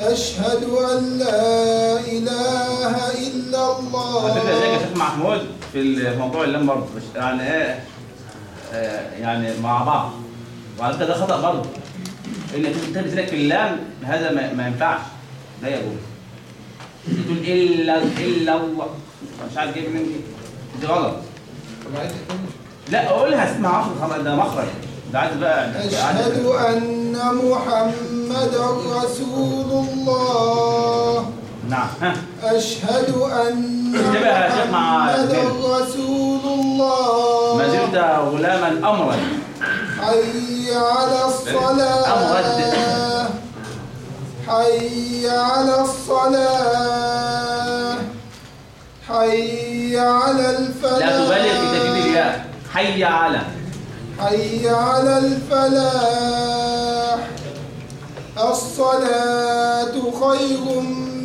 Speaker 18: أشهد أن لا إله إلا
Speaker 2: على فكرة زي يا
Speaker 18: الله
Speaker 2: شيخ محمود في الموضوع اللام برضه مش يعني إيه آه، يعني مع بعض. وعلى فكرة ده خطأ برضه انك تلبس لك اللام هذا ما, ما ينفعش. لا يجوز تقول إلا إلا الله. مش عارف جايب منين دي دي غلط. لا قولها اسمع عشر ده مخرج. ده عايز بقى
Speaker 18: أشهد أن محمدا رسول الله.
Speaker 2: نعم.
Speaker 18: أشهد أن محمدا. رسول الله.
Speaker 2: ما زلت غلاما أمرا.
Speaker 18: حي على الصلاة. حي على الصلاة. حي على الفلاح
Speaker 2: لا تبالغ في تجديد الياء حي على.
Speaker 18: حي على الفلاح. الصلاة خير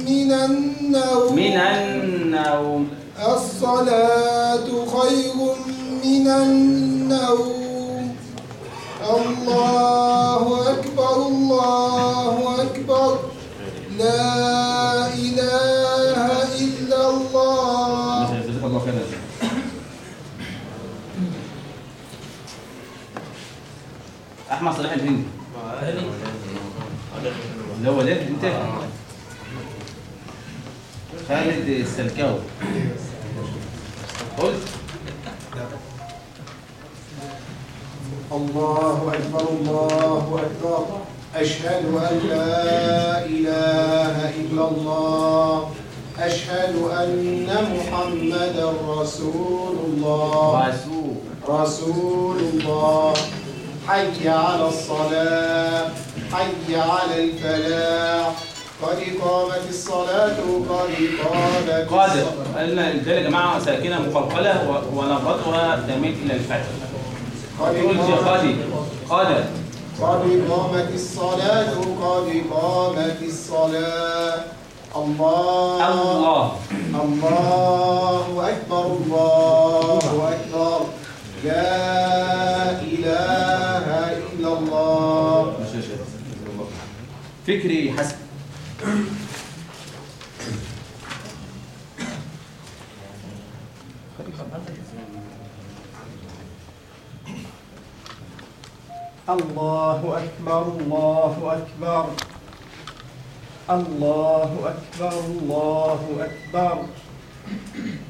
Speaker 18: من النوم.
Speaker 2: من النوم.
Speaker 18: الصلاة خير من النوم. الله أكبر الله أكبر. لا إله إلا الله
Speaker 2: جزاك الله خيرا يا شيخ. أحمد صلاح الهندي. اللي هو ده أنت؟ خالد السلكاوي. قلت
Speaker 18: الله أكبر الله أكبر. أشهد أن لا إله إلا الله. أشهد أن محمدا رسول الله.
Speaker 2: رسول.
Speaker 18: رسول الله. حي على الصلاة حي على الفلاح. قد قامت الصلاة قد قامت
Speaker 2: قادر. قلنا الدال يا جماعة ساكنة مقلقلة و- ونبضها تميل إلى الفتح.
Speaker 18: قامت
Speaker 2: قادر قادر.
Speaker 18: قد قامت الصلاة قد قامت الصلاة. الله.
Speaker 2: الله
Speaker 18: الله أكبر الله أكبر. لا إله الله.
Speaker 2: فكري حسن
Speaker 9: الله أكبر الله أكبر. الله أكبر الله أكبر.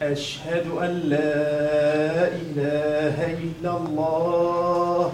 Speaker 9: أشهد أن لا إله إلا الله.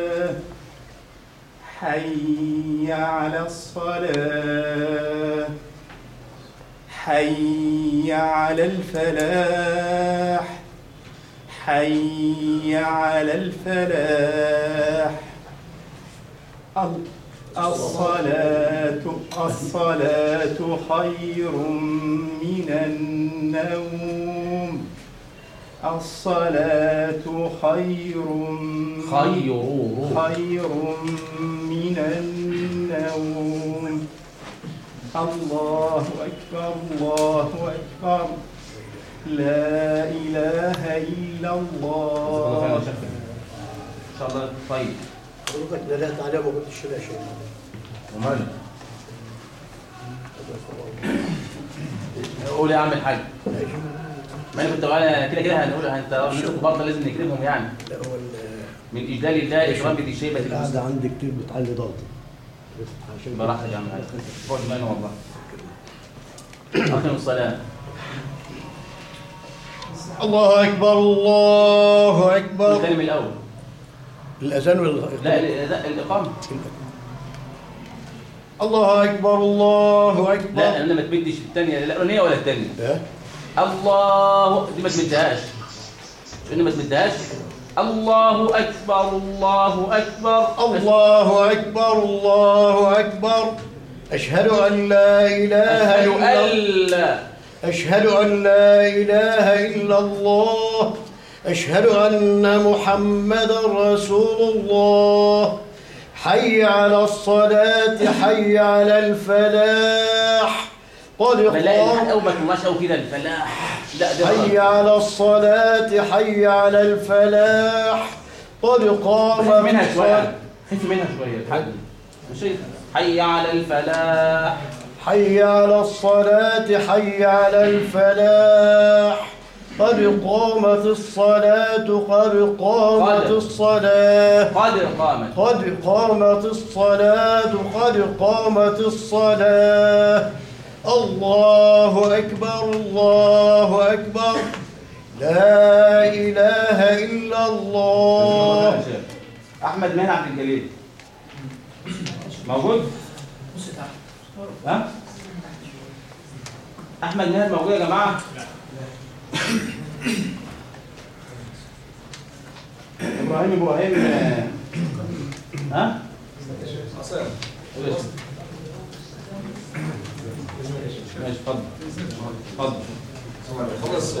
Speaker 9: حي على الصلاة. حي على الفلاح. حي على الفلاح. أل- الصلاة الصلاة خير من النوم. الصلاة
Speaker 18: خير
Speaker 2: خير.
Speaker 18: خير من النوم الله أكبر الله أكبر. لا إله إلا الله.
Speaker 2: شاء الله طيب.
Speaker 9: حضرتك ندهت عليه ما قلتش لا شيء.
Speaker 2: وماله قول يا عم الحاج. ما أنا كنت كده كده هنقول انت برضه لازم نكرمهم يعني.
Speaker 9: لا هو
Speaker 2: من إجلال الله اكرام بذي شيبة
Speaker 9: القعدة عندي كتير بتعلي ضغطي.
Speaker 2: براحتك يا عم فوق دماغنا والله. اقيم الصلاة.
Speaker 18: الله أكبر الله أكبر.
Speaker 2: الكلمة الأول.
Speaker 9: الأذان وال
Speaker 2: لا لا، الإقامة.
Speaker 18: الله أكبر الله أكبر.
Speaker 2: لا أنا ما تمدش الثانية. لا الاولانيه ولا الثانية؟
Speaker 9: ها؟
Speaker 2: الله دي ما تمدهاش. اني ما تمدهاش؟ الله أكبر الله أكبر.
Speaker 18: الله أكبر الله أكبر. أشهد أن لا إله إلا
Speaker 2: لا.
Speaker 18: أشهد أن لا إله إلا الله. أشهد أن محمدا رسول الله. حي على الصلاة حي على الفلاح. قد
Speaker 2: بلاقي
Speaker 18: قام
Speaker 2: ما تماش أو كده الفلاح.
Speaker 18: حي على الصلاة حي على الفلاح. قد قام
Speaker 2: خف منها شوية. خف منها شوية. ماشي حي على الفلاح.
Speaker 18: حي على الصلاة حي على الفلاح. قد قامت الصلاة قد قامت
Speaker 2: قد.
Speaker 18: الصلاة.
Speaker 2: قد قامت.
Speaker 18: قد قامت الصلاة قد قامت الصلاة. الله أكبر الله أكبر لا إله إلا الله
Speaker 2: أحمد ماهر عبد الجليل موجود؟ ها؟ أحمد ماهر موجود يا جماعة؟ إبراهيم إبراهيم آه، ها؟ ماشي اتفضل اتفضل
Speaker 19: خلاص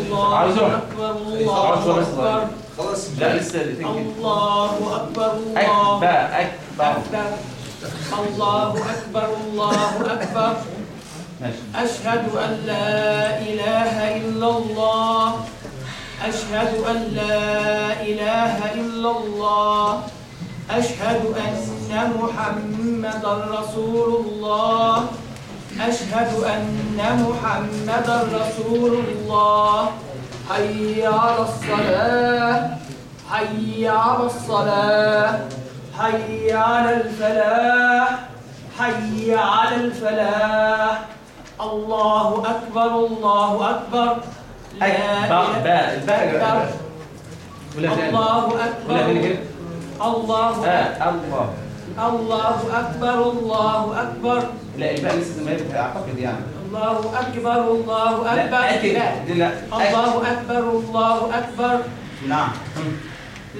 Speaker 2: الله
Speaker 19: عايزه
Speaker 2: الله الاثنين
Speaker 19: الله أكبر الله
Speaker 2: ماشي
Speaker 19: أشهد أن لا إله إلا الله أشهد أن لا إله إلا الله أشهد أن محمدا رسول الله. أشهد أن محمدا رسول الله. حي على الصلاة. حي على الصلاة. حي على الفلاح. حي على الفلاح. الله أكبر الله أكبر. لا
Speaker 2: أكبر باء الباء
Speaker 19: الله. أكبر الله
Speaker 2: آه الله.
Speaker 19: الله أكبر الله أكبر.
Speaker 2: لا الباء لسه زي ما هي أعتقد يعني.
Speaker 19: الله أكبر الله
Speaker 2: لا
Speaker 19: أكبر. لا.
Speaker 2: دي لا.
Speaker 19: الله أكبر الله أكبر.
Speaker 2: نعم.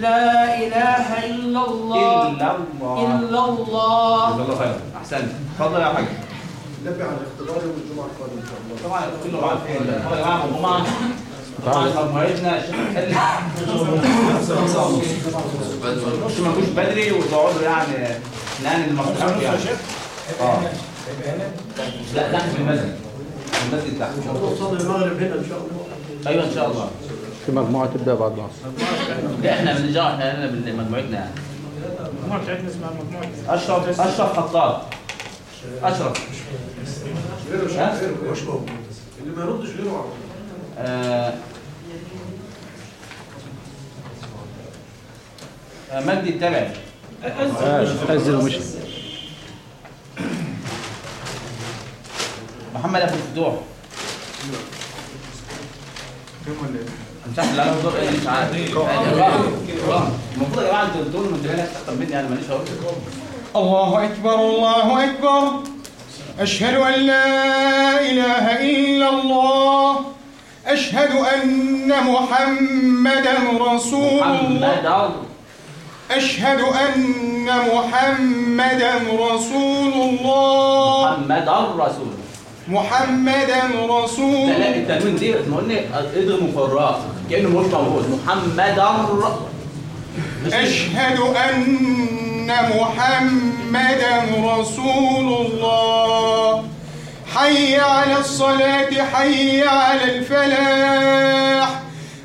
Speaker 19: لا إله إلا الله.
Speaker 2: إلا الله.
Speaker 19: إلا الله.
Speaker 2: جزاك الله خير أحسنت اتفضل يا حاج.
Speaker 9: نبي على الاختبار يوم الجمعة القادمة إن شاء الله.
Speaker 2: طبعا كله عارفين اتفضل يا جماعة. طبعا محل مش ما نجوش بدري وتقعدوا يعني نعمل المصلحة يعني آه لا تحت في المسجد في المسجد تحت
Speaker 9: نصلي المغرب هنا إن شاء الله
Speaker 2: أيوه ان شاء الله
Speaker 11: في مجموعة تبدأ بعد العصر
Speaker 2: لا إحنا بنرجع إحنا بمجموعتنا يعني
Speaker 5: المجموعة بتاعتنا اسمها مجموعة
Speaker 2: أشرف. اشرف خطاب اشرف ها؟
Speaker 9: اللي ما يردش غيره على طول.
Speaker 2: آه، آه، مجدي التبعي
Speaker 11: أزل ومشي
Speaker 2: محمد ابو الفتوح مش عارف اللي على الدور إيه مش عارف المفروض يا جماعة أنتوا تقولوا من زمان أكتر مني أنا ماليش هقول
Speaker 18: الله أكبر الله أكبر أشهد أن لا إله إلا الله أشهد أن محمدا رسول الله. أشهد أن محمدا رسول الله.
Speaker 2: محمد الرسول
Speaker 18: محمدا رسول.
Speaker 2: لا لا التنوين دي إحنا قلنا اضغموا في الراء كأنه مش موجود. محمدا
Speaker 18: أشهد أن محمدا رسول الله. حي على الصلاة حي على الفلاح.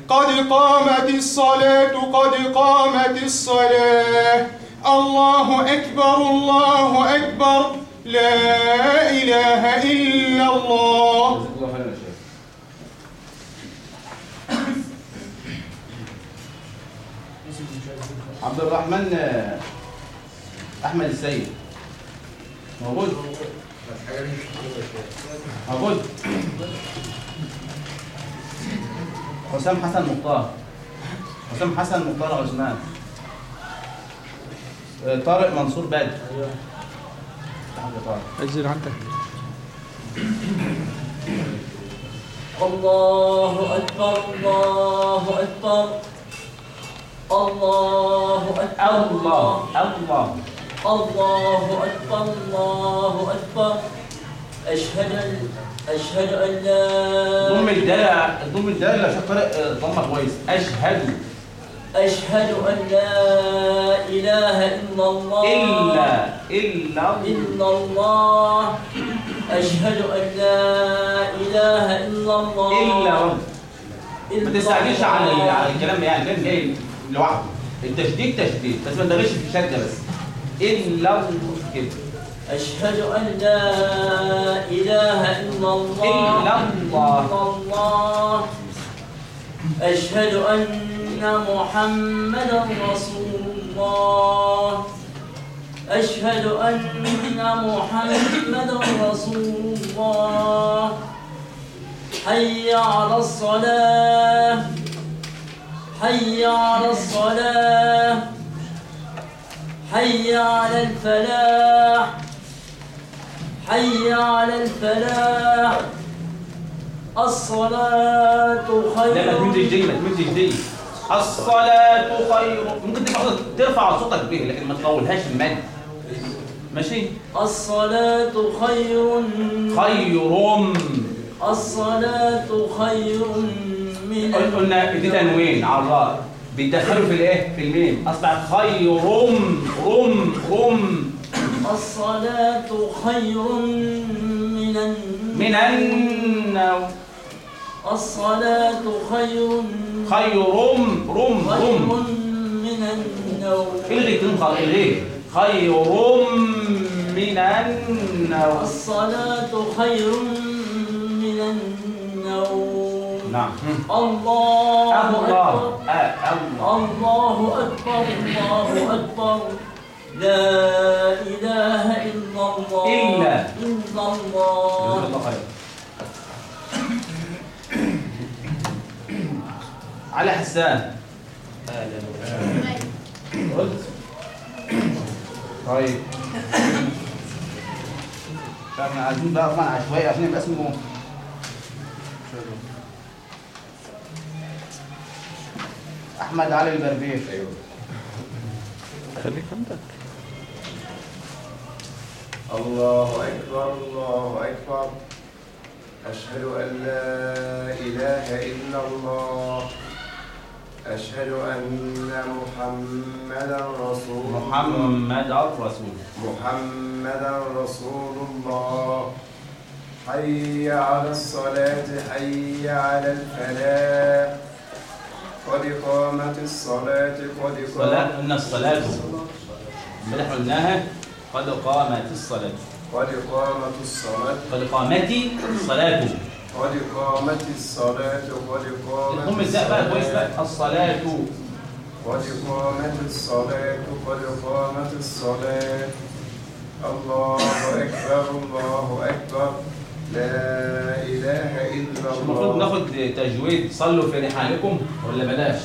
Speaker 18: قد قامت الصلاة قد قامت الصلاة. الله أكبر الله أكبر. لا إله إلا الله.
Speaker 2: عبد الرحمن آه، أحمد السيد. موجود؟ موجود حسام حسن مختار. حسام حسن مختار عثمان آه، طارق منصور بدر
Speaker 20: انزل عندك.
Speaker 21: الله أكبر الله أكبر. الله أكبر.
Speaker 2: الله الله.
Speaker 21: الله أكبر الله أكبر. أشهد أن أشهد أن لا
Speaker 2: ضم الدالة ضم الدالة عشان طارق آه، ضمها كويس. أشهد.
Speaker 21: أشهد أن لا إله إلا الله.
Speaker 2: إلا إلا
Speaker 21: إلا الله. أشهد أن لا إله إلا الله.
Speaker 2: رب ما
Speaker 21: إلا
Speaker 2: تستعجلش على. على الكلام يعني لازم جاي لوحده. التشديد تشديد بس ما تدغش في الشده بس. الا كده
Speaker 21: أشهد أن لا إله إلا الله.
Speaker 2: إلا الله.
Speaker 21: الله. أشهد أن محمدا رسول الله. أشهد أن محمدا رسول الله. حي على الصلاة. حي على الصلاة. حي على الفلاح. حي على الفلاح. الصلاة
Speaker 2: لا ما
Speaker 21: خير
Speaker 2: تمدش دي تمدش دي الصلاة خير. ممكن ترفع ترفع صوتك به لكن ما تطولهاش المد ماشي؟
Speaker 21: الصلاة خير.
Speaker 2: خير.
Speaker 21: الصلاة خير من
Speaker 2: قل- قلنا دي تنوين على الراء بيدخلوا في الايه؟ في الميم. اصبح خير رم رم رم
Speaker 21: الصلاة خير من النوم.
Speaker 2: من النوم.
Speaker 21: الصلاة خير
Speaker 2: خير رم رم رم
Speaker 21: من النوم.
Speaker 2: إلغي تنقل إلغي. خير من النوم.
Speaker 21: الصلاة خير من النوم.
Speaker 2: نعم.
Speaker 21: الله
Speaker 2: الله
Speaker 21: أكبر.
Speaker 2: آه، الله.
Speaker 21: الله أكبر الله أكبر. لا إله إلا الله.
Speaker 2: إلا.
Speaker 21: إلا الله.
Speaker 2: الله خير. علي حسان. قلت طيب إحنا عايزين بقى طبعا عشوائي عشان يبقى اسمه أحمد علي البربير. أيوه.
Speaker 20: خليك عندك.
Speaker 4: الله أكبر الله أكبر. أشهد أن لا إله إلا الله. أشهد أن محمدا رسول الله.
Speaker 2: محمد رسول.
Speaker 4: محمدا رسول الله. حي على الصلاة حي على الفلاح. قد قامت الصلاة قد قامت
Speaker 2: قلنا الصلاة. امبارح قلناها قد قامت الصلاة.
Speaker 4: قد قامت الصلاة.
Speaker 2: قد قامت الصلاة
Speaker 4: قد قامت الصلاة قد قامت
Speaker 2: ضم الزاء بقى كويس بقى. الصلاة.
Speaker 4: قد قامت الصلاة قد قامت الصلاة. الله أكبر الله أكبر. لا إله إلا
Speaker 2: المفروض
Speaker 4: الله.
Speaker 2: ناخد تجويد. صلوا في رحالكم ولا بلاش؟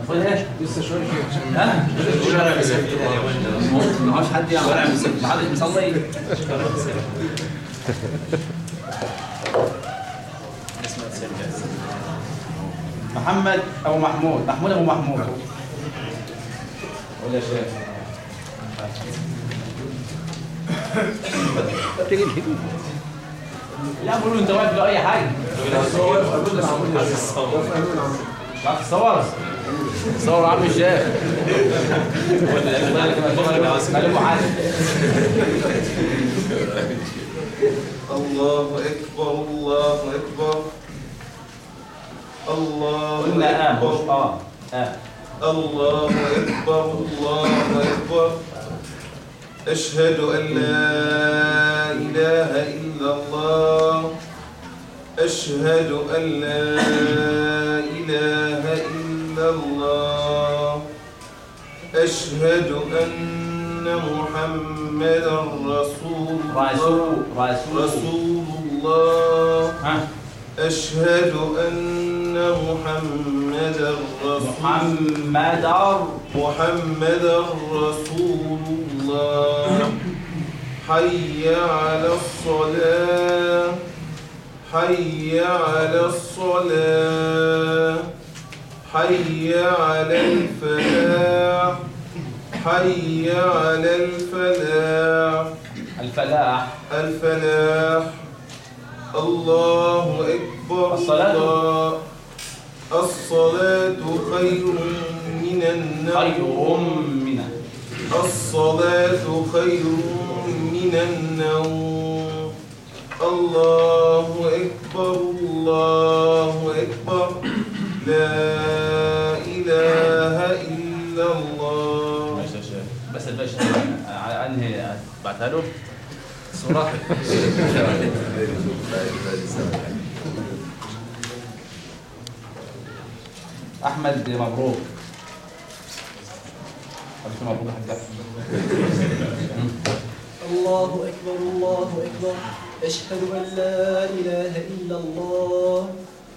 Speaker 2: ناخدها لسه شوية ها؟ ما هوش حد يعني ما حدش مصلي. محمد ابو محمود. محمود ابو محمود. قول يا شيخ. <laughs> لا بقول انت واقف له اي حاجة. تعرف تصور صور عم الشيخ.
Speaker 22: الله أكبر الله أكبر. الله
Speaker 2: قلنا آه مش آه آه.
Speaker 22: الله أكبر الله أكبر. أشهد أن لا إله إلا الله. أشهد أن لا إله إلا الله. أشهد أن محمدا رسول الله.
Speaker 2: رسول
Speaker 22: الله. أشهد أن محمدا رسول
Speaker 2: محمد
Speaker 22: محمدا رسول الله. حي على الصلاة. حي على الصلاة. حي على الفلاح. حي على الفلاح.
Speaker 2: الفلاح.
Speaker 22: الفلاح. الله أكبر
Speaker 2: الصلاة.
Speaker 22: الله. الصلاة خير من النوم.
Speaker 2: خير من
Speaker 22: الصلاة خير من النوم. الله أكبر الله أكبر. لا إله إلا الله.
Speaker 2: بس الباشا على انهي بعتها له.
Speaker 23: صراحة.
Speaker 2: أحمد مبروك. مبروك يا حاج.
Speaker 8: الله أكبر الله أكبر. أشهد أن لا إله إلا الله.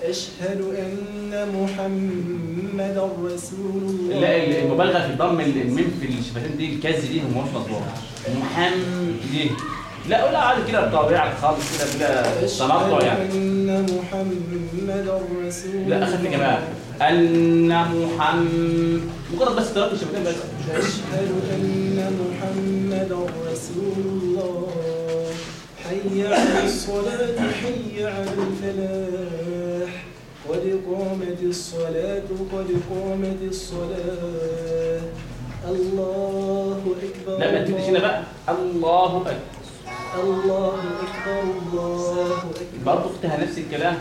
Speaker 8: أشهد أن محمدا رسول الله.
Speaker 2: لا المبالغة في ضم الميم في الشفتين دي الكاز دي هم مش مظبوط محمد. لا قولها عادي كده بطبيعة خالص كده كده تنطع يعني.
Speaker 8: أن محمدا رسول
Speaker 2: لا أخذني كمان. أن محمد مجرد بس ترقي الشفتين بس.
Speaker 8: أشهد أن محمدا رسول الله. حي على الصلاة حي على الفلاح. قد قامت الصلاة قد قامت الصلاة. الله أكبر
Speaker 2: لا ما تديش هنا بقى. الله أكبر.
Speaker 8: الله أكبر الله أكبر.
Speaker 2: برضه اختها نفس الكلام.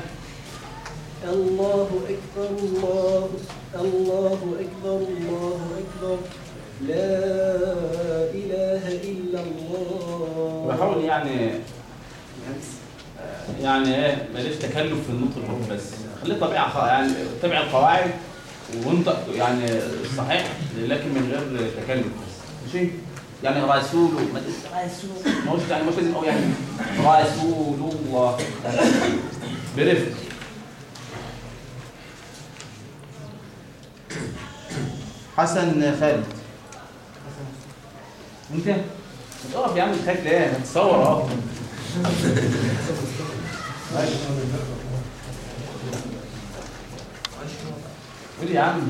Speaker 8: الله أكبر الله الله أكبر الله أكبر. لا إله إلا الله.
Speaker 2: بحاول يعني يعني إيه بلاش تكلف في النطق الحروف بس. خليه طبيعة. يعني اتبع القواعد وانطق يعني صحيح لكن من غير تكلف بس. ماشي؟ يعني رسول ما رسول ما هوش يعني مش لازم قوي يعني رسول الله. برفق. حسن خالد. انت؟ بتقف يا عم تخاف ليه هتصور اهو. قول يا عم.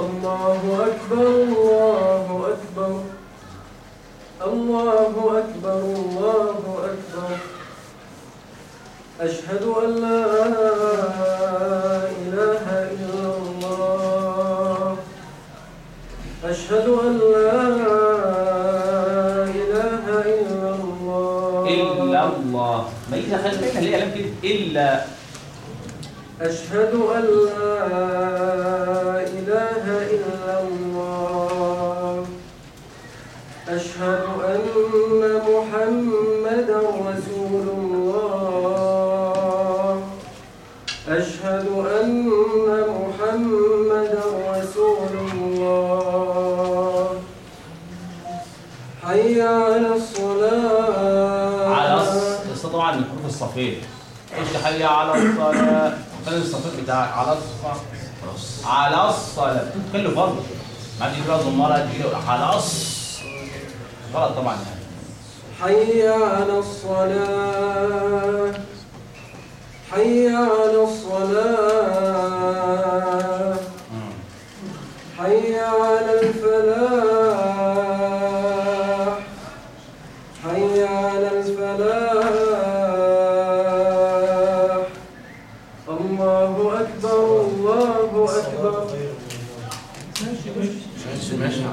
Speaker 8: الله أكبر الله أكبر. الله أكبر الله أكبر. أشهد أن لا إله إلا الله. أشهد أن لا إله إلا الله.
Speaker 2: إلا الله. ما يجي خلي بالك ليه كلام كده؟ إلا.
Speaker 8: أشهد أن لا إله إلا أشهد أن محمدا رسول الله. أشهد أن محمدا رسول الله. حي على الصلاة.
Speaker 2: على طبعا الحروف الصفية إيش حي على الصلاة. خلي الصفير بتاعك على الصلاة. على الصلاة. كله فرض ما تيجي بقى زمارة تيجي على الص غلط طبعا يعني.
Speaker 8: حي على الصلاة. حي على الصلاة. حي على الفلاح حي على الفلاح.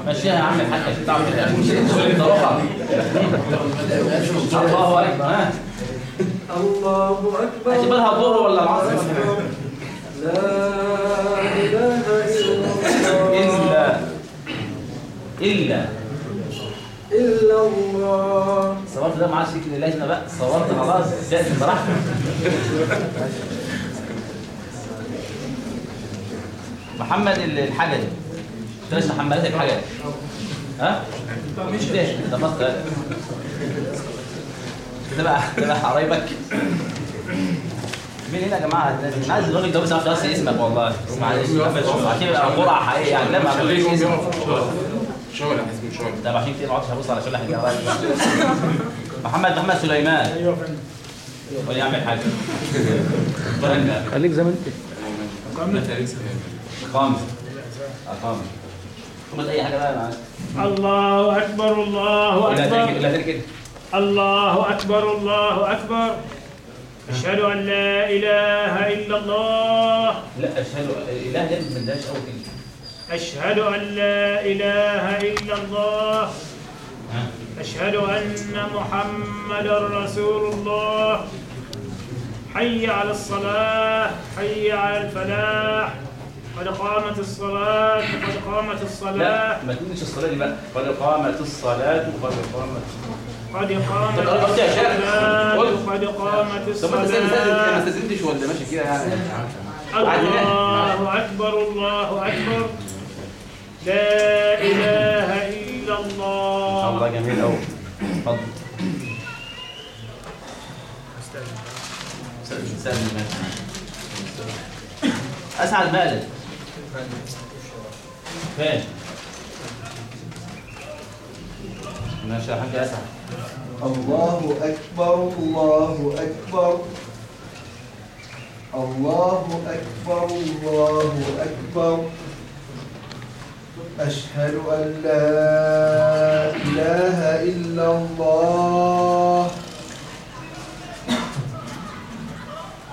Speaker 2: ماشيها يا عم الحاج. عشان تعرف الله أكبر. ها
Speaker 8: الله أكبر.
Speaker 2: اعتبرها الظهر ولا العصر؟
Speaker 8: لا إله إلا الله.
Speaker 2: إلا.
Speaker 8: إلا الله.
Speaker 2: صورت ده معاه شكل اللجنة بقى؟ صورت خلاص. انت براحتك. محمد ال- الحجري ثلاث محمدات الحجري ها؟ مش ده ده مصدر ده بقى ده بقى قرايبك مين هنا يا جماعة؟ أنا عايز الراجل ده بس بس اسمك والله. معلش. عشان يبقى قرعة حقيقية. يعني لا ما تقوليش اسمك.
Speaker 3: شغل. حسب شغل.
Speaker 2: ده عشان كده ما عدتش هبص على شلح الجوال محمد محمد سليمان.
Speaker 24: أيوه يا فندم.
Speaker 2: عم الحاج
Speaker 25: خليك زي ما أنت.
Speaker 2: خامس خامس خد أي حاجة بقى معاك؟
Speaker 24: الله أكبر الله
Speaker 2: تاني كده
Speaker 24: الله أكبر الله أكبر. أشهد أن لا إله إلا الله.
Speaker 2: لا أشهد إله ده ما بدهاش أول كلمة.
Speaker 24: أشهد أن لا إله إلا الله. أشهد أن محمدا رسول الله. حي على الصلاة حي على الفلاح. قد قامت الصلاة قد قامت الصلاة.
Speaker 2: لا ما تقولش الصلاة دي بقى. قد قامت الصلاة وقد قامت
Speaker 24: قد قامت
Speaker 2: طب.
Speaker 24: الصلاة. قد قامت
Speaker 2: طب ما أنت ما
Speaker 24: الصلاة
Speaker 2: استاذنتش ولا ماشي كده يعني.
Speaker 24: الله أكبر الله أكبر. لا إله إلا الله.
Speaker 2: الله جميل قوي اتفضل. استأذن. ماشي. أسعد مالك. فين ماشي يا حاج اسعد
Speaker 4: الله أكبر الله أكبر. الله أكبر الله أكبر. أشهد أن لا إله إلا الله.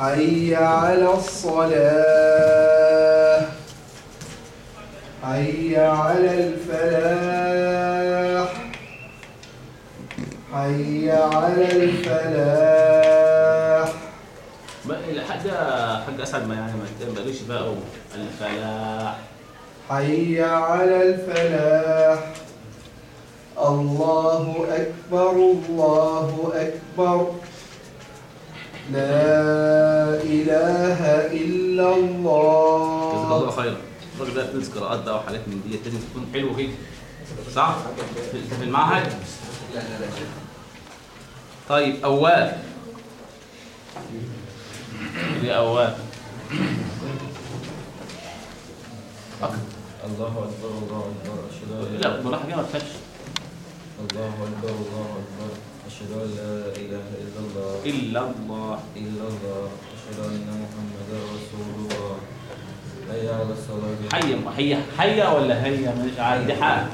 Speaker 4: حي على الصلاة. حي على الفلاح. حي على الفلاح.
Speaker 2: ما- الحاج حاج أسعد ما يعني ما تقبلوش بقى هو الفلاح.
Speaker 4: حي على الفلاح. الله أكبر الله أكبر. لا إله إلا
Speaker 2: جزاك
Speaker 4: الله
Speaker 2: الله خيرا. الراجل ده بتنزل قراءات بقى وحاجات من دي لازم تكون حلوة كده. صح؟ في- المعهد؟ طيب أواب. ليه أواب؟
Speaker 26: الله أكبر الله أكبر. أشهد أن
Speaker 2: لا كده ما تخافش
Speaker 26: الله أكبر الله أكبر. أشهد أن لا إله إلا الله.
Speaker 2: إلا الله.
Speaker 26: إلا الله. أشهد أن محمدا رسول الله. حي على الصلاة.
Speaker 2: حية هي حية ولا هي؟ مش عارف دي حق.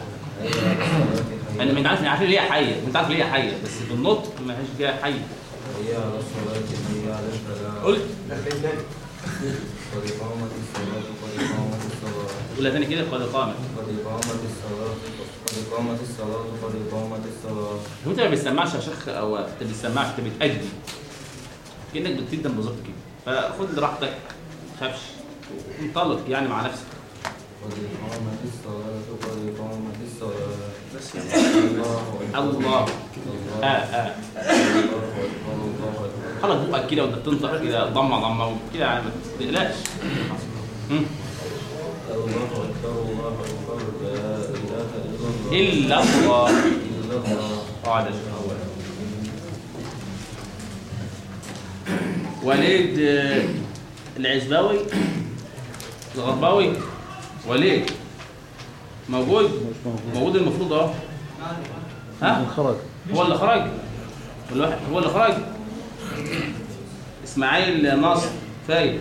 Speaker 26: حي
Speaker 2: أنا من عارف عارف ليه حية أنت عارف ليه حية بس في النطق ما هيش حية
Speaker 26: حي. على الصلاة. حي على الفلاح
Speaker 2: قلت
Speaker 26: قد قامت الصلاة. قد قامت الصلاة.
Speaker 2: ولا تاني كده. قد قامت.
Speaker 26: قد قامت الصلاة. قد قامت الصلاة قد قامت الصلاة.
Speaker 2: هو انت ما بتسمعش يا شيخ أو أنت ما بتسمعش أنت بتأدي كأنك بتدم بالظبط كده فخد راحتك ما تخافش. انطلق يعني مع نفسك.
Speaker 26: قد قامت الصلاة قد قامت الصلاة.
Speaker 2: بس يعني الله آه آه. خلاص بقى كده وانت بتنطق كده ضمة ضمة كده يعني ما تقلقش.
Speaker 26: الله أكبر الله إله إلا الله.
Speaker 2: قاعدة الأول وليد آه، العزباوي الغرباوي. وليد موجود؟ موجود المفروض أهو. ها؟
Speaker 26: خرج.
Speaker 2: هو اللي خرج. هو اللي خرج. إسماعيل ناصر فايد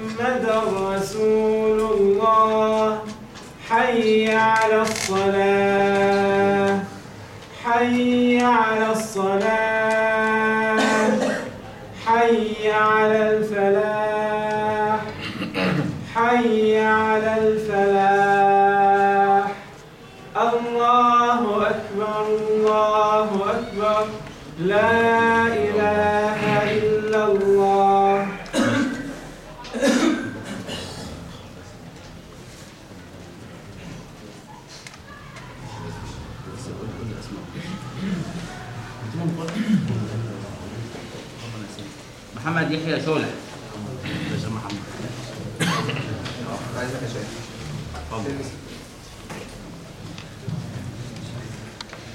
Speaker 8: رسول الله. حي على الصلاة. حي على الصلاة. حي على الفلاح. حي على الفلاح. الله أكبر الله أكبر. لا إله إلا الله
Speaker 2: محمد يحيى شولة.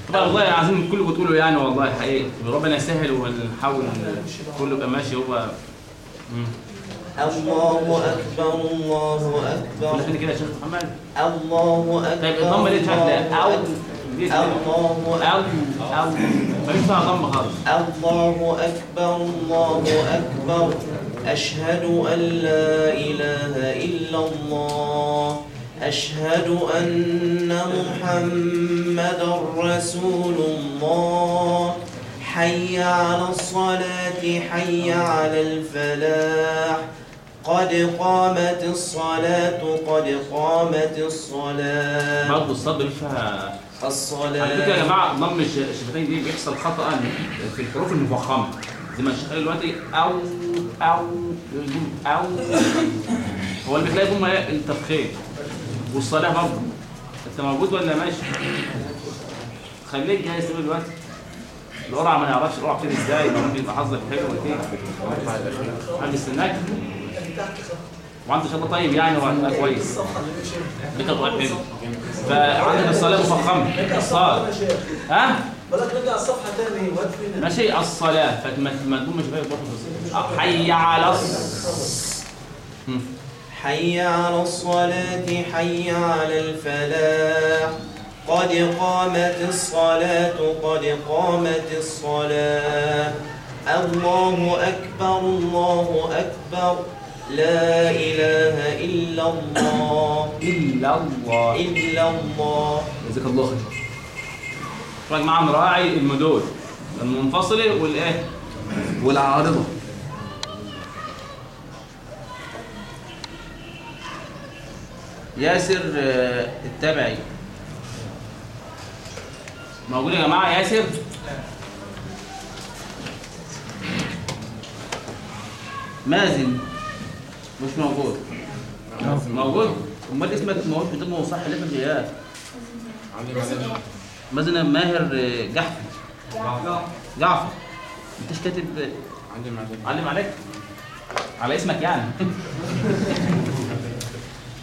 Speaker 2: طبعا والله عايزين كله بتقولوا يعني والله حقيقي. ربنا يسهل ونحاول كله يبقى ماشي. هو مم.
Speaker 27: الله أكبر الله أكبر.
Speaker 2: سنه كده يا شيخ محمد.
Speaker 27: الله أكبر
Speaker 2: طيب ليه أو
Speaker 27: الله
Speaker 2: مفيش فيها ضمه خالص.
Speaker 27: الله أكبر الله أكبر. أشهد أن لا إله إلا الله. أشهد أن محمدا رسول الله. حي على الصلاة حي على الفلاح. قد قامت الصلاة قد قامت الصلاة.
Speaker 2: برضه الصد مش
Speaker 27: الصلاة.
Speaker 2: على فكرة يا جماعة ضم الش- الشفتين دي بيحصل خطأ في الحروف المفخمة. زي ما الشيخ قال دلوقتي أو أو أو. هو اللي بتلاقي ضمه إيه؟ التفخيم والصلاة برضه. أنت موجود ولا ماشي؟ خليك جاي سيب دلوقتي القرعة ما نعرفش القرعة بتيجي إزاي ما ممكن يبقى حظك حلو وكده أنا مستناك. وانت ان شاء الله طيب يعني وهتبقى كويس. حلو فعندك الصلاة مفخمه الصلاة. ها؟
Speaker 11: بلاك نرجع الصفحة تاني فينا
Speaker 2: ماشي الصلاة. فما ما تقوم مش فاهم برضه حي على.
Speaker 27: حي على الصلاة حي على الفلاح. قد قامت الصلاة قد قامت الصلاة. الله أكبر الله أكبر. لا إله إلا الله.
Speaker 2: إلا الله.
Speaker 27: إلا الله.
Speaker 2: جزاك الله خير يا جماعة نراعي المدود المنفصلة والإيه؟ والعارضة. ياسر آه، التبعي موجود يا جماعة ياسر. مازن. مش موجود. موجود؟ أمال اسمك ما هوش بتبقى صح اللي في الجياد مازن ماهر آه، جحفي جعفر. انتش كاتب؟ علم عليك علم عليك على اسمك يعني.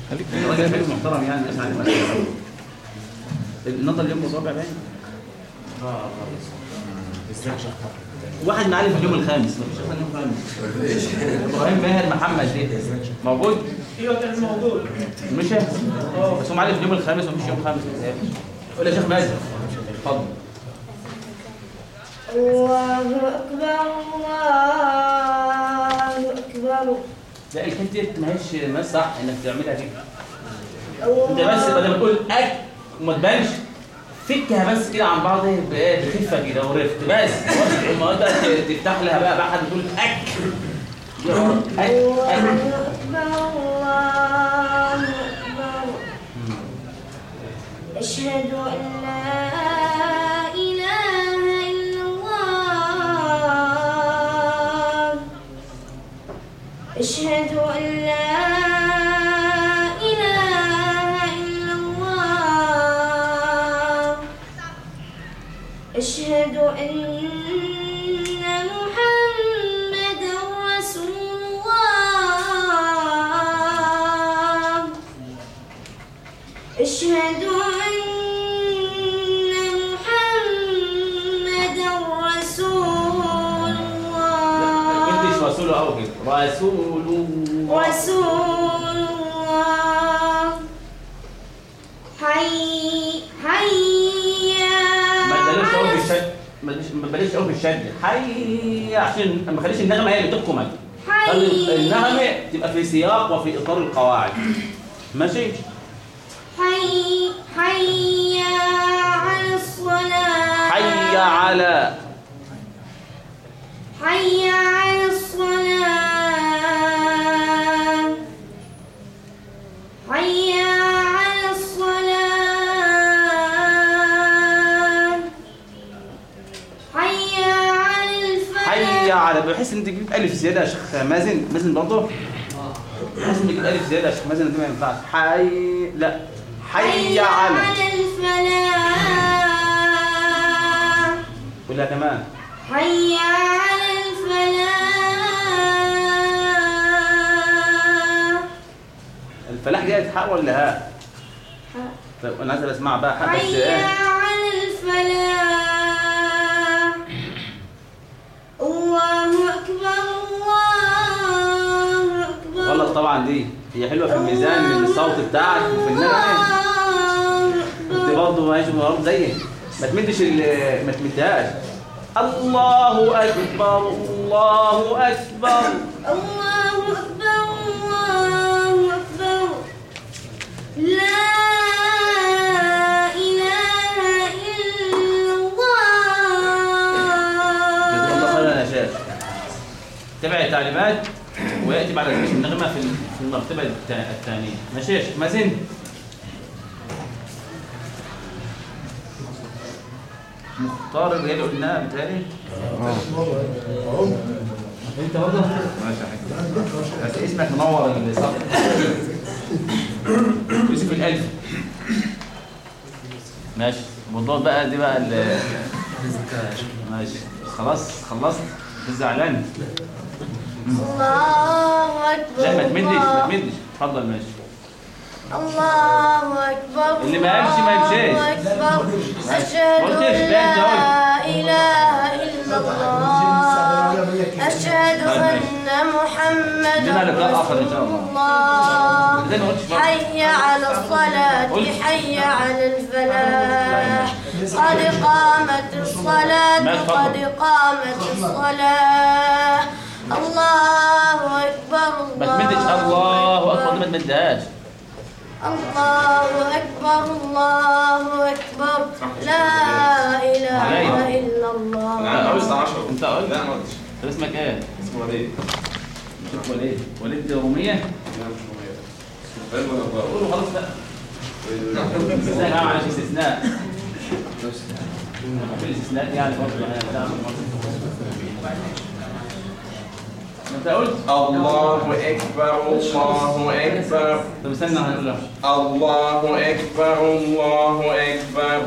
Speaker 2: خليك راجل محترم يعني اسمع النظر اليوم الرابع باين؟ آه واحد معلم في اليوم الخامس. إبراهيم ماهر محمد. موجود؟
Speaker 28: أيوه كان موجود.
Speaker 2: مشى بس هو معلم في اليوم الخامس ومفيش يوم خامس. قول يا شيخ مازن اتفضل.
Speaker 29: الله أكبر الله أكبر.
Speaker 2: لا الكلمة ما هيش ما صح إنك تعملها كده أنت بس بدل ما تقول أك وما تبانش. فكها بس كده عن بعض بإيه بخفة كده ورفت. بس. ما أنت تفتح لها بقى بقى حد تقول اك
Speaker 29: أك. أشهد أن لا إله إلا الله. أشهد أن لا
Speaker 2: any الشد حي. عشان ما خليش النغمه هي اللي تحكمك خلي النغمه تبقى في سياق وفي إطار القواعد. ماشي؟ زيادة يا شيخ مازن. مازن برضه؟ بحيث ان تجيب ألف زيادة يا شيخ مازن دي ما ينفعش. حي لا. حي على
Speaker 29: الفلاح.
Speaker 2: قولها كمان؟
Speaker 29: حي على الفلاح.
Speaker 2: الفلاح دي حاء ولا هاء؟ طيب أنا عايز أسمع بقى حاء بس
Speaker 29: حي
Speaker 2: إيه؟
Speaker 29: على الفلاح.
Speaker 2: غلط طبعا دي هي حلوة في الميزان من الصوت بتاعك وفي النغمة. دي برضه ماشي برضه زي ما تمدش ما تمدهاش. الله أكبر الله أكبر.
Speaker 29: الله أكبر الله أكبر. لا إلا
Speaker 2: جزاك الله تبع التعليمات؟ ويأتي بعد ذلك النغمه في المرتبة الثانية ماشي يا شيخ مازن مختار اللي هي اللي قلناها بتهيألي انت برضه بس اسمك منور اللي صح يوسف الألف. ماشي. الموضوع بقى دي بقى ماشي. خلاص خلصت. زعلان.
Speaker 29: الله أكبر
Speaker 2: لا ما تمدش ما تمدش اتفضل ماشي.
Speaker 29: الله أكبر
Speaker 2: اللي ما قالش ما يمشيش.
Speaker 29: أن
Speaker 2: قلتش، لا أنت قلت.
Speaker 29: لا إله إلا الله. محمدا
Speaker 2: لنا لقاء آخر إن شاء الله.
Speaker 29: حي على الصلاة
Speaker 2: قلت.
Speaker 29: حي على الفلاح. قد قامت
Speaker 2: تفضل.
Speaker 29: قد قامت الصلاة. الله أكبر
Speaker 2: ما تمدش. الله أكبر. دي ما تمدهاش.
Speaker 29: الله أكبر الله أكبر. لا إله. إلا الله.
Speaker 2: لا قلت أنت قلت
Speaker 3: لا ما قلتش.
Speaker 2: طب اسمك إيه؟
Speaker 3: اسمه وليد.
Speaker 2: شوف وليد. وليد رومية
Speaker 3: لا مش مميز فاهم ولا بقى
Speaker 2: قولوا خلاص بقى. استثناء معلش استثناء. في الاستثناء يعني برضه. انت قلت
Speaker 22: الله أكبر الله أكبر.
Speaker 2: طب استنى هنقولها
Speaker 22: الله أكبر الله أكبر.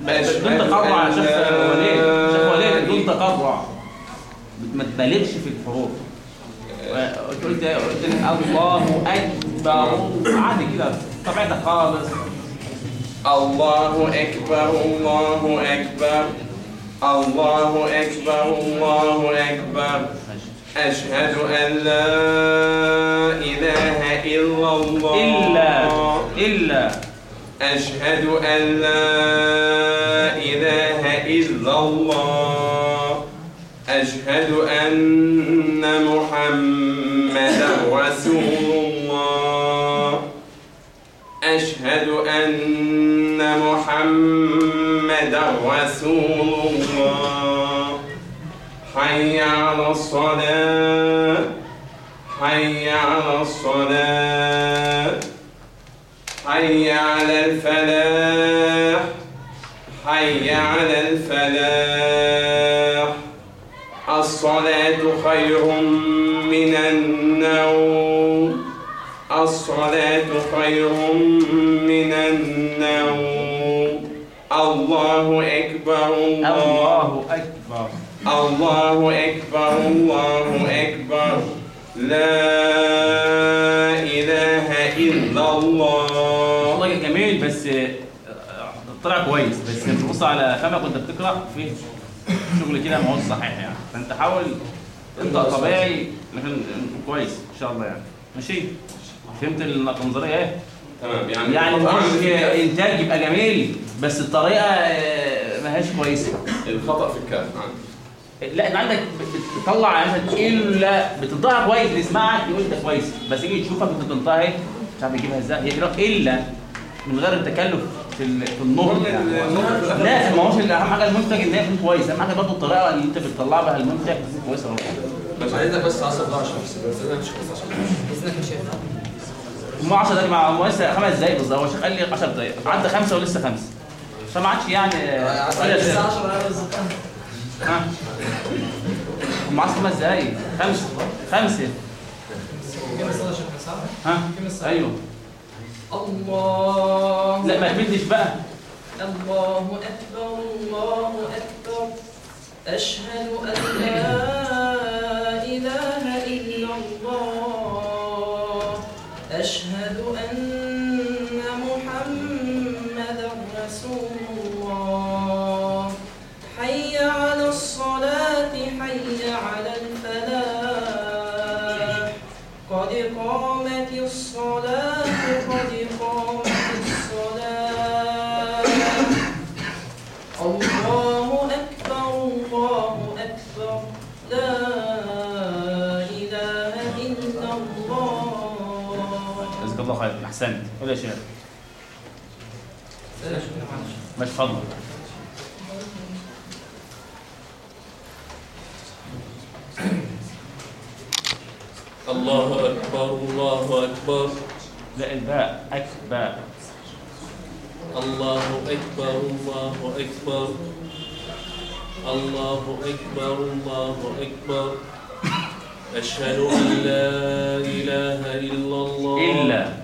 Speaker 2: بدون تقرع يا شيخ وليد. شيخ وليد بدون تقرع. ما تبالغش في الحروف. قلت قلت الله أكبر. عادي كده طبيعتك خالص.
Speaker 22: الله أكبر الله أكبر. الله أكبر الله أكبر. أشهد أن لا إله إلا الله.
Speaker 2: إلا إلا.
Speaker 22: أشهد أن لا إله إلا الله. أشهد أن محمدا رسول الله. أشهد أن محمدا رسول الله. حي على الصلاة. حي على الصلاة. حي على الفلاح. حي على الفلاح. الصلاة خير من النوم. الصلاة خير من النوم. الله أكبر. الله
Speaker 2: أكبر.
Speaker 22: الله أكبر الله أكبر. لا إله إلا الله.
Speaker 2: والله جميل بس آه، طلع كويس. بس تبص على فمك وانت بتقرأ في شغل كده ما هو صحيح يعني. فأنت حاول انت طبيعي لكن كويس إن شاء الله يعني. ماشي؟ فهمت النظريه إيه؟
Speaker 22: تمام يعني
Speaker 2: يعني مش إنتاج يبقى جميل بس الطريقة آه، ما هياش كويسة.
Speaker 22: الخطأ في الكاف عندي
Speaker 2: لا انت عندك بت- بتطلع مثلا إلا بتنطقها كويس اللي يسمعك يقول انت كويس. بس يجي يشوفك انت بتنطقها إيه مش عارف يجيبها إزاي. هي كده إلا من غير التكلف في ال- في النطق. يعني. لا ما هوش أهم حاجة المنتج إن هي كويس أهم حاجة برضه الطريقة اللي أنت بتطلع بها المنتج تكون كويسة برضه.
Speaker 1: بس عايزك بس 10 دقايق عشان
Speaker 30: اذنك يا شيخ.
Speaker 2: هم 10 دقايق مع هو لسه خمس دقايق بالظبط. هو قال لي 10 دقايق. عدى خمسة ولسه خمسه فما عادش يعني
Speaker 30: لسه 10
Speaker 2: ها هم عايز خمس دقايق خمسة. خمسة.
Speaker 30: كم شيخ صح؟
Speaker 2: ها؟
Speaker 30: كم؟
Speaker 2: أيوه.
Speaker 30: الله.
Speaker 2: لا ما تمدش بقى.
Speaker 30: الله أكبر الله أكبر. أشهد أن لا إله
Speaker 2: أحسنت. قول يا شيخ. مش فضل.
Speaker 31: الله أكبر الله أكبر.
Speaker 2: لا الباء. أكبر
Speaker 31: الله أكبر الله أكبر. الله أكبر الله أكبر. أشهد أن لا إله إلا الله.
Speaker 2: إلا.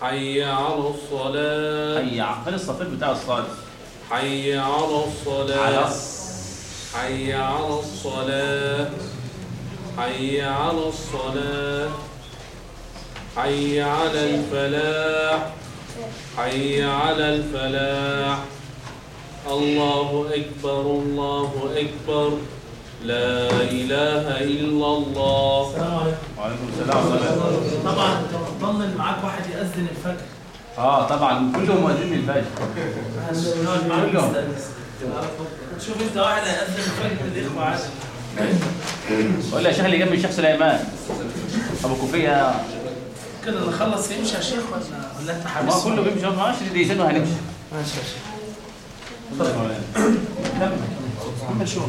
Speaker 31: حي على الصلاة.
Speaker 2: حي على فين الصفير بتاع الصلاة.
Speaker 31: حي على الصلاة.
Speaker 2: على
Speaker 31: حي على الصلاة. حي على الصلاة. حي على الفلاح. حي على الفلاح. الله أكبر الله أكبر. لا إله إلا الله.
Speaker 19: السلام عليكم.
Speaker 2: وعليكم السلام ورحمة الله
Speaker 19: طبعا انت مطمن معاك واحد يأذن الفجر.
Speaker 2: آه طبعا. كلهم مؤذنين الفجر. كلهم.
Speaker 19: شوف أنت واحد هيأذن الفجر من الإخوة عادي.
Speaker 2: قول لي يا شيخ اللي جنب الشيخ سليمان. أبو كوفية.
Speaker 19: كده نخلص يمشي يا شيخ ولا ولا أنت
Speaker 2: ما
Speaker 19: حابس
Speaker 2: كله بيمشي. ما عادش دقيقتين وهنمشي
Speaker 19: ماشي يا شيخ.
Speaker 2: اتفضل يا مولانا. كمل.
Speaker 19: كمل شغل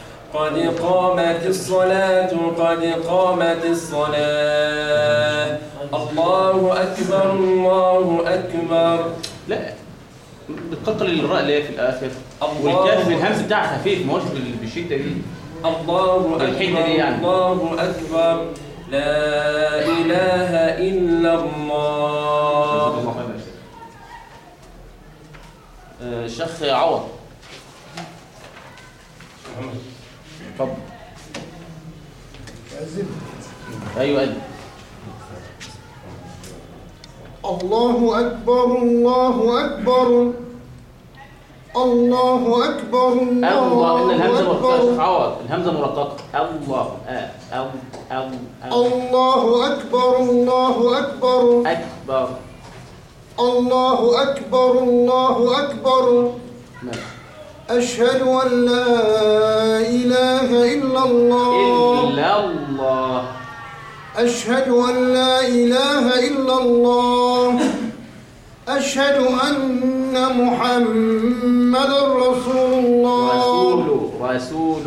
Speaker 30: قد قامت الصلاة قد قامت الصلاة. الله أكبر الله أكبر.
Speaker 2: لا بتقلقل الراء اللي هي في
Speaker 30: الله
Speaker 2: والكاف الهمز بتاعها خفيف ما هوش بال- بالشدة دي.
Speaker 30: الله أكبر
Speaker 2: دي يعني.
Speaker 30: الله أكبر. لا إله إلا الله.
Speaker 2: الشيخ عوض. اتفضل. أيوه. أيوه
Speaker 18: الله أكبر الله أكبر. الله أكبر
Speaker 2: الله إن الهمزة
Speaker 18: الله
Speaker 2: مرققة
Speaker 18: أكبر.
Speaker 2: عوض الهمزة مرققة. الله آه أو أو أو.
Speaker 18: الله أكبر الله أكبر.
Speaker 2: أكبر.
Speaker 18: الله أكبر الله أكبر.
Speaker 2: ماشي.
Speaker 18: أشهد أن لا إله إلا الله.
Speaker 2: إلا الله.
Speaker 18: أشهد أن لا إله إلا الله. أشهد أن محمد رسول الله.
Speaker 2: رسول رسول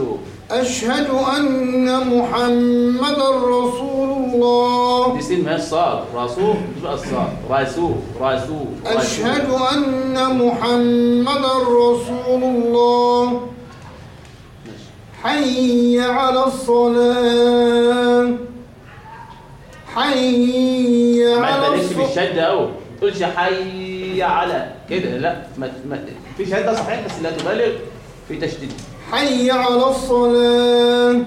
Speaker 18: أشهد أن محمد رسول الله.
Speaker 2: دي ما الصاد رسول مش بقى الصاد رسول رسول.
Speaker 18: أشهد أن محمد رسول الله. حي على الصلاة. حي
Speaker 2: ما
Speaker 18: على الصلاة
Speaker 2: بالشدة أوي. ما تقولش حي على. كده لا ما ما في شدة صحيح بس لا تبالغ في تشديد.
Speaker 18: حي على الصلاة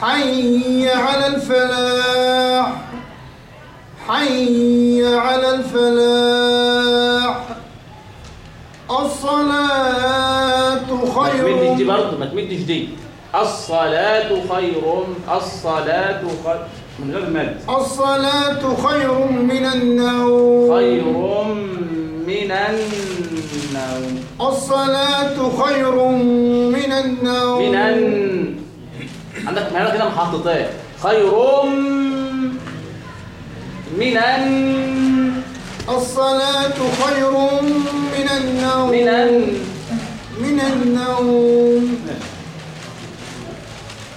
Speaker 18: حي على الفلاح حي على الفلاح. الصلاة
Speaker 2: ما تمدش
Speaker 18: خير.
Speaker 2: دي برضه ما تمدش دي. الصلاة خير الصلاة خير. من غير مد.
Speaker 18: الصلاة خير من النوم.
Speaker 2: خير من النوم.
Speaker 18: الصلاة خير من النوم.
Speaker 2: من أن عندك هنا كده محطتين خير من أن
Speaker 18: الصلاة خير من النوم.
Speaker 2: من أن
Speaker 18: من النوم.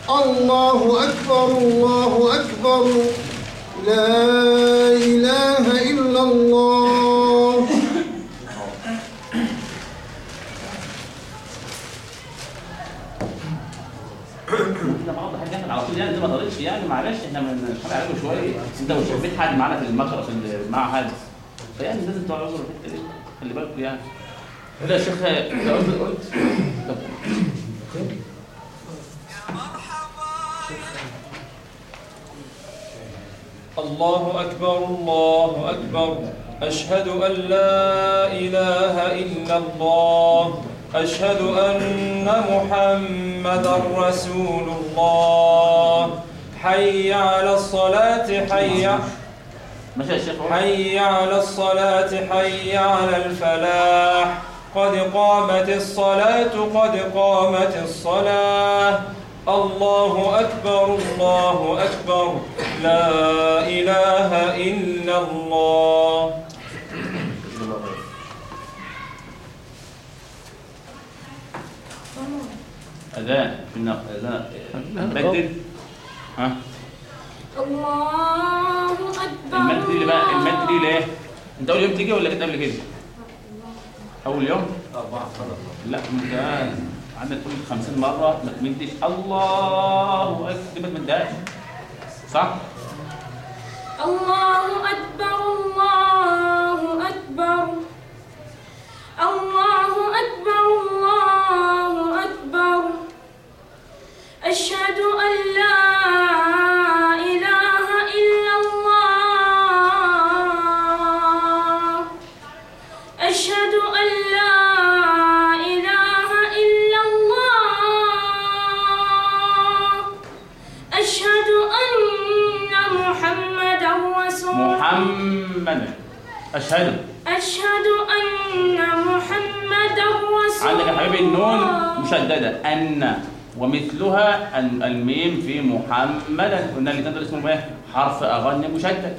Speaker 18: الله أكبر الله أكبر. لا إله إلا الله
Speaker 2: إحنا بعض حاجات نعمل على طول يعني دي ما طارتش يعني معلش إحنا بنحاول عليكم شوية. أنت مش شايفين حد معانا في المشرق في المعهد فيعني لازم تعذروا الحتة دي خلي بالكم يعني. لا يا شيخ قلت طب
Speaker 31: الله أكبر الله أكبر. أشهد أن لا إله إلا الله. أشهد أن محمدا رسول الله. حي على الصلاة حي حي على الصلاة حي على الفلاح. قد قامت الصلاة قد قامت الصلاة. الله أكبر الله أكبر. لا إله إلا الله.
Speaker 2: أذان في النق- أذان. بدل. ها؟
Speaker 30: الله أكبر
Speaker 2: المد دي اللي بقى المد دي ليه؟ أنت أول يوم تيجي ولا كنت قبل كده؟ أول يوم؟ لا انت عندك تقول 50 مرة ما تمدش الله أكبر. ما تمدهاش صح؟
Speaker 30: الله أكبر الله أكبر. الله أكبر الله أكبر. أشهد أن لا إله إلا الله. أشهد أن لا إله إلا الله. أشهد أن محمدا رسول
Speaker 2: محمد. أشهد.
Speaker 30: أشهد أن محمدا رسول
Speaker 2: عندك يا حبيبي النون. مشددة. أن ومثلها ال- الميم في محمدا قلنا اللي اسمه إيه؟ حرف اغن مشدد.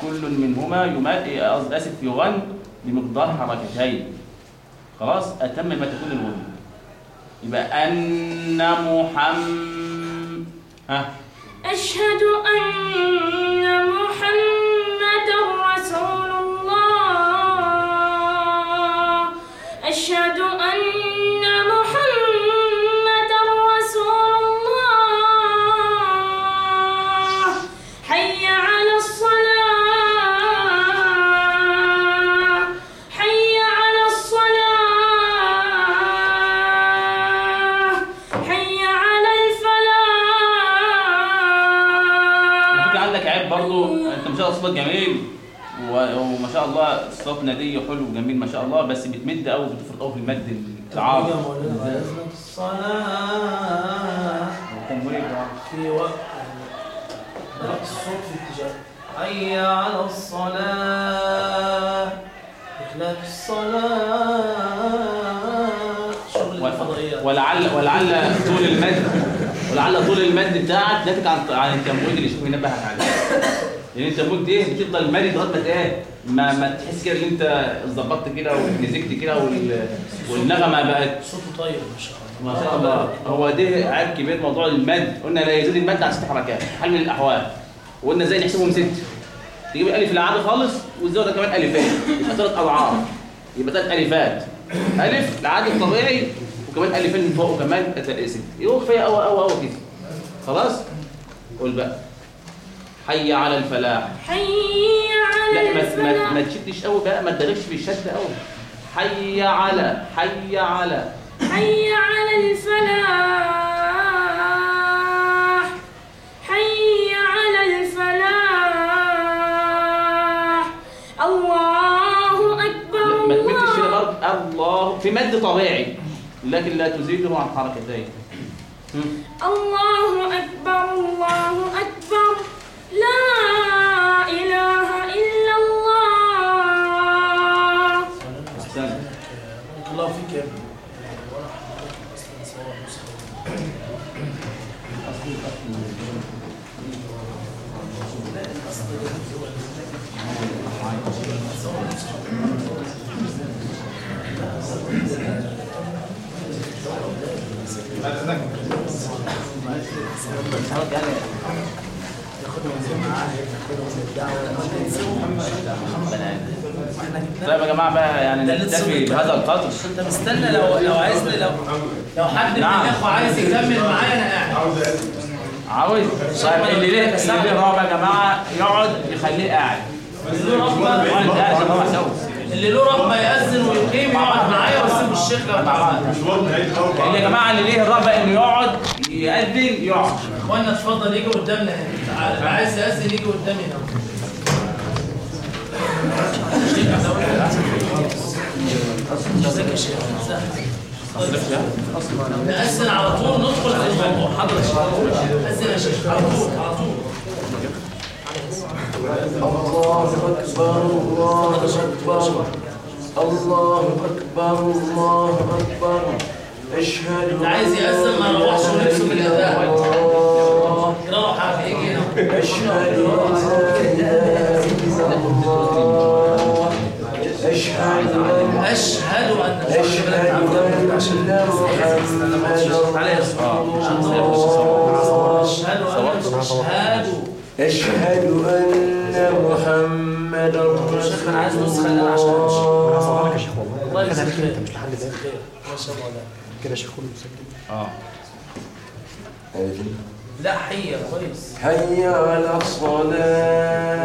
Speaker 2: كل منهما يمد قصدي آسف يغن بمقدار حركتين. خلاص؟ أتم ما تكون الغنى يبقى أن محمد ها؟
Speaker 30: أشهد أن محمدا رسول
Speaker 2: شاء الله الصوت نادي حلو وجميل ما شاء الله بس بتمد قوي بتفرق قوي في المد العارض
Speaker 19: الصلاة. في وقت الصوت في اتجاه حي على الصلاة. إخلاف الصلاة. شغل الفضائيات.
Speaker 2: ولعل ولعل طول المد ولعل طول المد بتاعك ناتج عن عن التمويل اللي شوفي نبهك عليه لأن التمويل دي بتفضل مالي لغايه ما إيه ما, ما تحس كده ان انت ظبطت كده ونزكت كده وال... والنغمة بقت.
Speaker 19: صوته طيب ما شاء الله.
Speaker 2: ما شاء الله. هو ده عيب كبير موضوع المد. قلنا لا يزيد المد عن ست حركات. حل من الأحوال. وقلنا إزاي نحسبهم ست. تجيب الألف العادي خالص وتزود كمان ألفين. يبقى ثلاث أضعاف. يبقى ثلاث ألفات. ألف العادي الطبيعي وكمان ألفين من فوق وكمان ست. يبقى كفاية قوي قوي قوي كده. خلاص؟ قول بقى. حي على الفلاح.
Speaker 30: حي
Speaker 2: لا
Speaker 30: على
Speaker 2: ما ما,
Speaker 30: الفلاح
Speaker 2: ما تشدش قوي بقى ما تدركش في الشد قوي. حي على حي على.
Speaker 30: حي على الفلاح. حي على الفلاح. الله أكبر
Speaker 2: ما تمدش برضه الله. في مد طبيعي لكن لا تزيده عن حركتين.
Speaker 30: الله أكبر الله أكبر. لا إله إلا الله
Speaker 2: احسنت
Speaker 19: الله فيك يا ابني
Speaker 2: طيب يا جماعة بقى يعني نكتفي بهذا القدر.
Speaker 19: انت مستنى لو لو عايزني لو لو حد من
Speaker 2: نعم.
Speaker 19: الإخوة عايز يكمل معايا أنا قاعد.
Speaker 2: عاوز طيب اللي ليه اللي ليه رابع يا جماعة يقعد يخليه قاعد.
Speaker 19: اللي له رغبه اللي له يأذن ويقيم يقعد معايا ويسيب الشيخ لو تعبان
Speaker 2: اللي يا جماعة اللي ليه الرغبه إنه يقعد يأذن يقعد.
Speaker 19: اخوانا اتفضل يجي قدامنا. هنا عايز يأذن يجي قدامي هنا. جزاك يا شيخ نأذن على طول ندخل في الموضوع. شيخ أذن يا شيخ. على طول على طول.
Speaker 32: الله أكبر الله أكبر. الله أكبر الله أكبر. أشهد
Speaker 19: اللي عايز يأذن ما يروحش ونفسه في الأذان. يروح على يجي هنا
Speaker 32: أشهد أن لا إله إلا الله. أشهد أن
Speaker 19: أشهد أن
Speaker 32: أشهد أن محمد رسول الله.
Speaker 19: أشهد أن أشهد
Speaker 32: أشهد أن محمد رسول
Speaker 19: أنا عايز نسخة أنا عشان
Speaker 32: الله
Speaker 19: الله يجزيك خير
Speaker 32: مش لحد
Speaker 19: خير. ما شاء الله.
Speaker 32: كده يا شيخ كله مسجل.
Speaker 2: آه.
Speaker 19: لا حية كويس
Speaker 32: حي على الصلاة.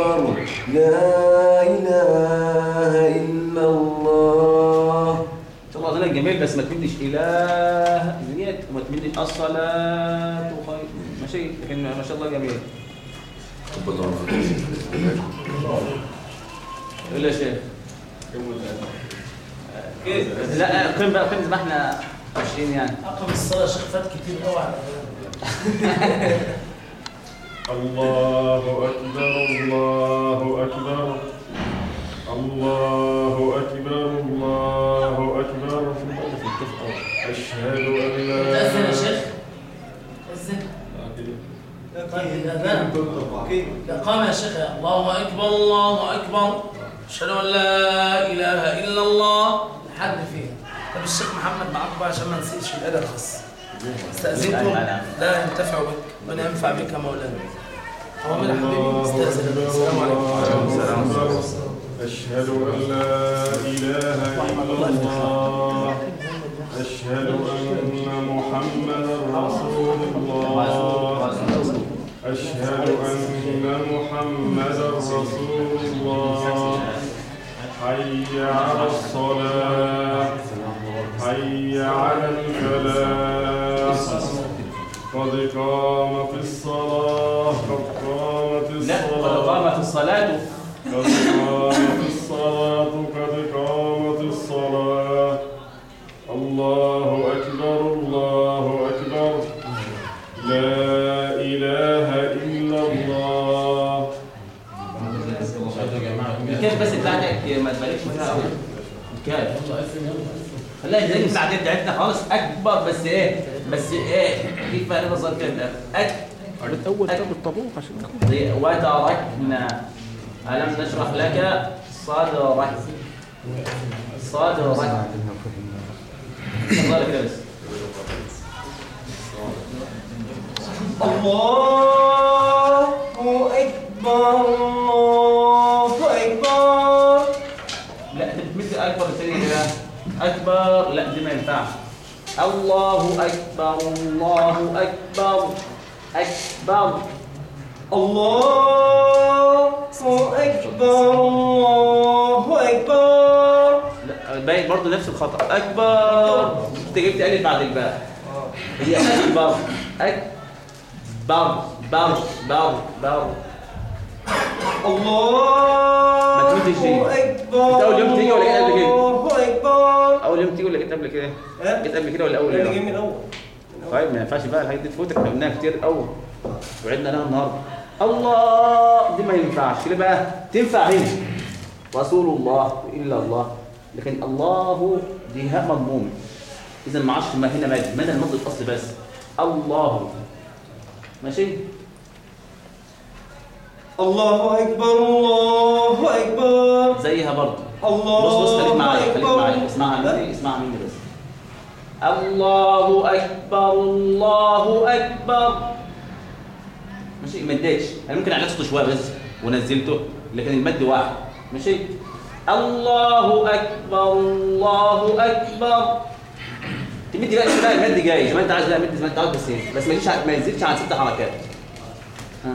Speaker 32: أكبر لا إله إلا الله.
Speaker 2: ان شاء الله اذانك جميل بس ما تمدش إله ديت وما تمدش الصلاة. خير ماشي لكن ما شاء الله جميل. الا يا شيخ. لا قيم بقى قيم زي ما إحنا ماشيين يعني.
Speaker 19: أقم الصلاة يا شيخ فات كتير قوي على <laughs>
Speaker 33: الله أكبر الله أكبر. الله أكبر الله أكبر. أشهد أن لا
Speaker 19: تأذن يا شيخ؟ أذن لا قام يا شيخ. الله أكبر الله أكبر. أشهد أن لا إله إلا الله. لحد فين طب الشيخ محمد معاكم بقى عشان ما نسيش في الأدب بس. استأذنتم لا ينتفع بك. ولا ينفع بك مولانا؟
Speaker 33: الله أكبر الله أكبر أشهد أن لا إله إلا الله. أشهد أن محمدا رسول الله. أشهد أن محمدا رسول الله. حي على الصلاة. حي على الفلاح. قد قامت الصلاة. قد قامت
Speaker 2: لا قد
Speaker 33: الصلاة
Speaker 2: قامت الصلاة
Speaker 33: قد قامت الصلاة قد قامت الصلاة الله أكبر الله أكبر لا إله إلا الله
Speaker 2: الكاف بس بتاعتك ما تبالغش فيها قوي الكاف خليها زي بتاعتنا خالص أكبر. بس إيه؟ بس إيه في فرق نظر كده؟ اك
Speaker 19: قريت اول كتاب الطابور عشان
Speaker 2: وتركنا ألم نشرح لك صدرك صدرك صدرك بس
Speaker 8: الله أكبر الله أكبر.
Speaker 2: لا أنت بتمد أكبر الثانية أكبر. لا دي ما ينفعش. الله أكبر الله أكبر أكبر.
Speaker 8: الله أكبر الله أكبر.
Speaker 2: لا باين برضه نفس الخطأ. أكبر. أنت جبت ألف بعد الباء. هي أكبر. أكبر. بر بر بر.
Speaker 8: الله
Speaker 2: ما تمدش دي انت اول يوم تيجي ولا جيت قبل كده اول يوم تيجي ولا جيت قبل كده جيت قبل كده ولا اول يوم
Speaker 8: جاي من الأول
Speaker 2: طيب ما ينفعش بقى الحاجات دي تفوتك إحنا كتير قوي وعدنا لها النهارده الله دي ما ينفعش ليه بقى تنفع هنا رسول الله الا الله لكن الله دي هاء مضمومه اذا ما عادش ما هنا مد مد المد الاصلي بس الله ماشي
Speaker 8: الله أكبر الله أكبر.
Speaker 2: زيها برضه.
Speaker 8: الله
Speaker 2: بص بص خليك معايا خليك. معايا. اسمعها مني اسمعها مني بس. الله أكبر الله أكبر. ماشي ما اديتش. أنا ممكن اعلى صوته شوية بس ونزلته لكن المد واحد. ماشي. الله أكبر الله أكبر. تمد بقى بقى المد جاي. زي ما انت عايز لا مد زي ما انت عايز بس إيه؟ بس ما ع- ما عن ست حركات. ها؟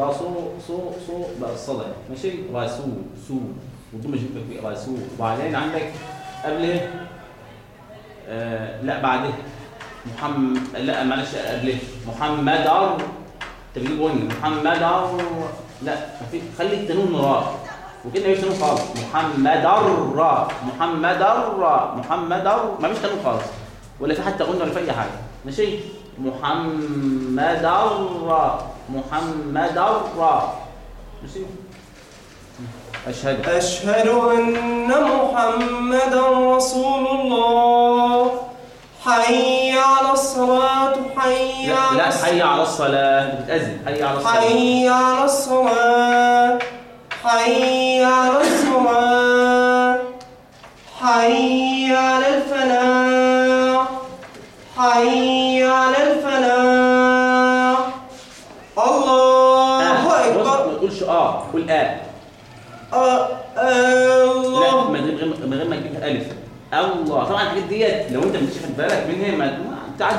Speaker 2: سين بس را صو بقى الصدى ماشي؟ رسول سو وضم جنبك رسول وبعدين عندك قبله آه لا بعده. محمد لا معلش قبله. محمد أر انت بتجيب ون محمد أر لا خلي التنون راء وكده مفيش تنون خالص. محمد را محمد را محمد ما فيش تنون خالص. ولا في حتى غنى ولا في أي حاجة. ماشي؟ محمد را محمد را أشهد.
Speaker 8: أشهد أن محمدا رسول الله. حي على الصلاة حي
Speaker 2: لا,
Speaker 8: على
Speaker 2: لا حي على الصلاة. بتأذن. حي على الصلاة.
Speaker 8: حي على الصلاة حي على الصلاة حي على الفلاح. حي على الفلاح الله
Speaker 2: آه. بص
Speaker 8: أكبر
Speaker 2: ما تقولش آه قول آه
Speaker 8: آه، الله.
Speaker 2: لا من غير من غير ما تجيب ألف. الله. طبعا الحاجات ديت لو أنت مش واخد بالك منها ما ما- تعدي.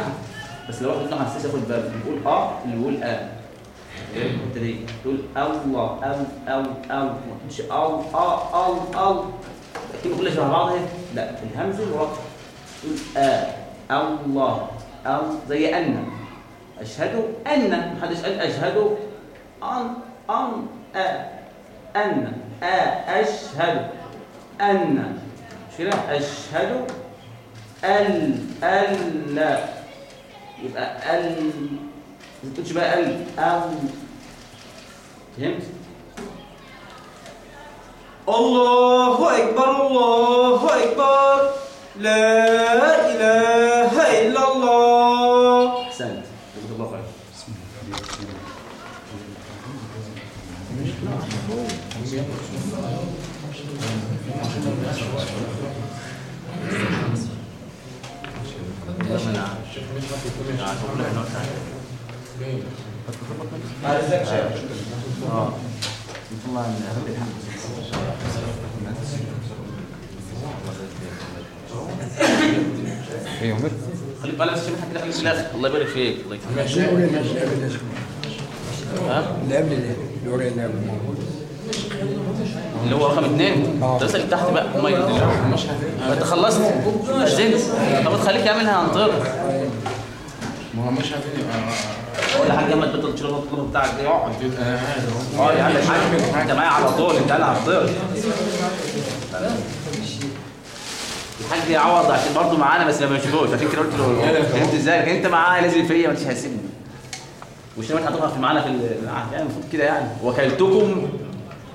Speaker 2: بس لو واحد منهم حساس ياخد باله يقول آه اللي يقول آه. انت دي. تقول الله أو أو أو. مش أو آه أو أو. كده كلها شبه بعض اهي لا. الهمزه والرفع تقول آ الله. أو زي أن. أشهد أن. محدش قال أشهد أن أن. أ أن أشهد. أن. مش كده أشهد. أل أل يبقى أل. ما تقولش بقى أل؟ أو فهمت؟
Speaker 34: الله أكبر الله أكبر. لا إله إلا الله
Speaker 2: أحسنت جزاك الله خير
Speaker 34: عايزك شيء
Speaker 2: آه والله من أهم الحمد
Speaker 11: إيه عمر
Speaker 2: كده خليك الله يبارك فيك. الله يكرمك.
Speaker 35: قبل قبل اللي قبل
Speaker 2: اللي هو رقم اثنين اللي تحت بقى. ما
Speaker 35: مش
Speaker 2: انت خلصت؟ أذنت طب تخليك يعملها هنطير
Speaker 35: ما هو مش عارفين.
Speaker 2: ولا حاجة ما تبطل تشيل الطلب بتاعك. ده اقعد آه يا عم انت معايا على طول. انت أنا هفطر الحاج يعوض عشان برضه معانا بس ما بنشوفوش عشان كده قلت له فهمت إزاي أنت معايا؟ لازم فيا. ما وش ما هتقف معانا في العهد يعني المفروض كده يعني. وكلتكم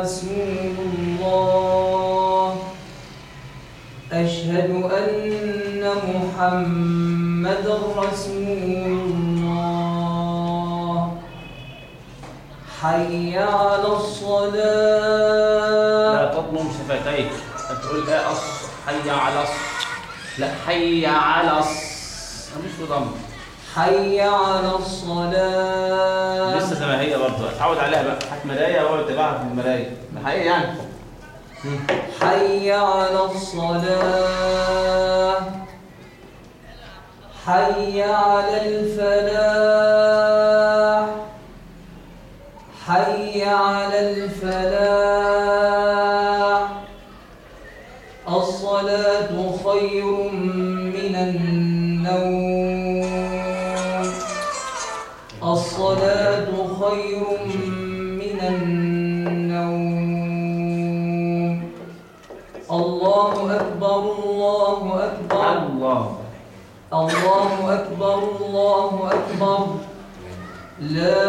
Speaker 7: رسول الله. أشهد أن محمدا رسول الله. حي على الصلاة.
Speaker 2: لا تضمم شفتيك. تقول إيه أص حي على أص لا حي على أص مش بضم
Speaker 7: حي على الصلاة.
Speaker 2: لسه زي ما هي برضه. اتعود عليها بقى. هات مرايه هو اتبعها في المرايه ده حقيقي يعني.
Speaker 7: حي على الصلاة. حي على الفلاح. حي على الفلاح. الصلاة خير من النوم. خير من النوم. الله أكبر الله أكبر.
Speaker 2: الله.
Speaker 7: الله أكبر الله أكبر. لا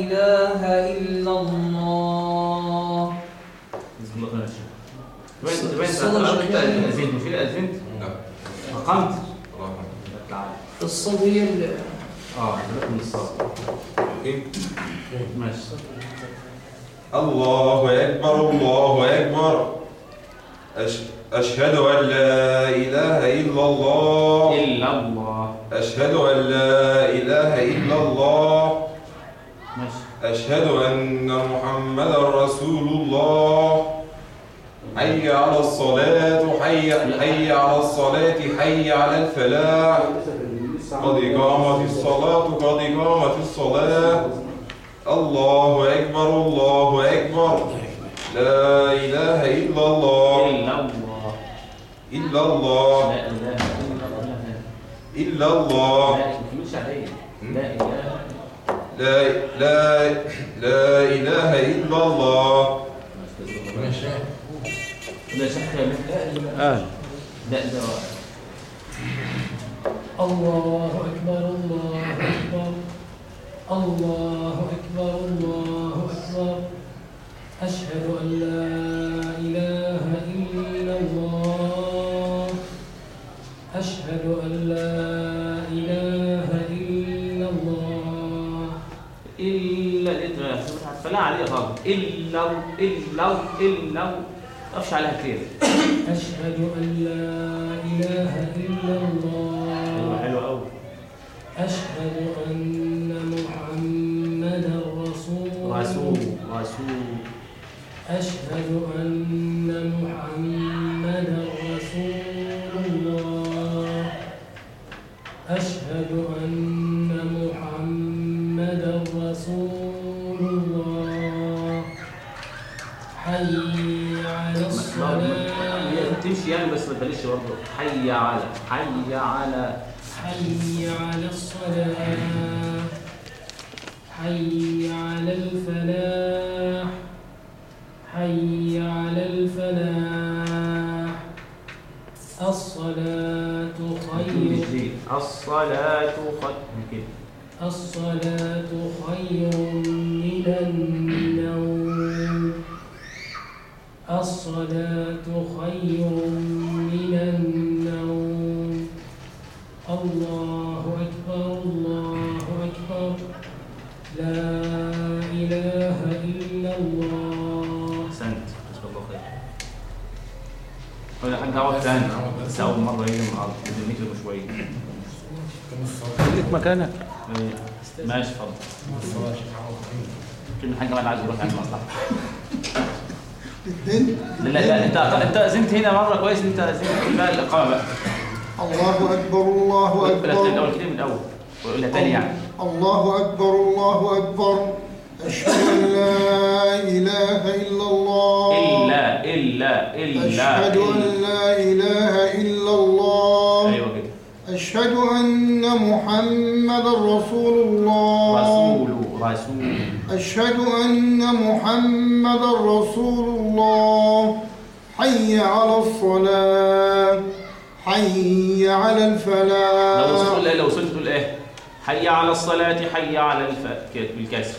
Speaker 7: إله إلا الله؟
Speaker 2: أقمت
Speaker 19: الصوت هي
Speaker 2: آه الصلاة ماشي.
Speaker 22: الله أكبر الله أكبر. أش... أشهد أن لا إله إلا الله.
Speaker 2: إلا الله.
Speaker 22: أشهد أن لا إله إلا الله.
Speaker 2: ماشي.
Speaker 22: أشهد أن محمدا رسول الله. حي على الصلاة حي حي على الصلاة حي على الفلاح. قد قامت الصلاة قد قامت الصلاة. الله أكبر الله أكبر. لا إله إلا الله.
Speaker 2: إلا الله.
Speaker 22: إلا الله.
Speaker 2: لا إله إلا الله.
Speaker 22: إلا الله.
Speaker 2: لا لا إله.
Speaker 22: لا لا لا إله إلا الله.
Speaker 2: لا شك
Speaker 11: آه.
Speaker 2: لا ده
Speaker 19: الله أكبر الله أكبر. الله أكبر الله أكبر. أشهد أن لا إله إلا الله. أشهد أن لا إله إلا الله.
Speaker 2: إلا خليها عاديه خالص إلا إلا إلا ما تقفش عليها كتير
Speaker 5: أشهد أن لا إله إلا الله. أشهد أن محمدا رسول
Speaker 2: رسول رسول.
Speaker 5: أشهد أن محمدا رسول الله. أشهد أن محمدا رسول الله. حي على الصلاة.
Speaker 2: تمشي يعني بس ما تبالغش برضه. حي على حي على.
Speaker 5: حي على الصلاة. حي على الفلاح. حي على الفلاح. الصلاة خير.
Speaker 2: الصلاة خير.
Speaker 5: الصلاة خير من النوم. الصلاة خير
Speaker 2: عوض تاني بس. أول مرة يجي النهارده كلمته شوية
Speaker 11: خليك مكانك.
Speaker 2: إيه، ماشي اتفضل كلمة حاجة ما عايز يروح يعني مصلحة. لا لا لا انت انت اذنت هنا مرة كويس. انت اذنت بقى الإقامة بقى.
Speaker 18: الله أكبر الله
Speaker 2: ولا
Speaker 18: أكبر.
Speaker 2: الأول كده من الأول. وقولها تاني يعني.
Speaker 18: الله أكبر الله أكبر. أشهد أن لا إله إلا الله.
Speaker 2: إلا إلا إلا.
Speaker 18: أشهد أن لا إله إلا الله.
Speaker 2: أيوه كده.
Speaker 18: أشهد أن محمد رسول الله.
Speaker 2: رسول رسول.
Speaker 18: أشهد أن محمد رسول الله. حي على الصلاة. حي على
Speaker 2: لو وصلت
Speaker 18: الفلاح
Speaker 2: لو وصلت تقول إيه حي على الصلاة حي على الف كده بالكسر.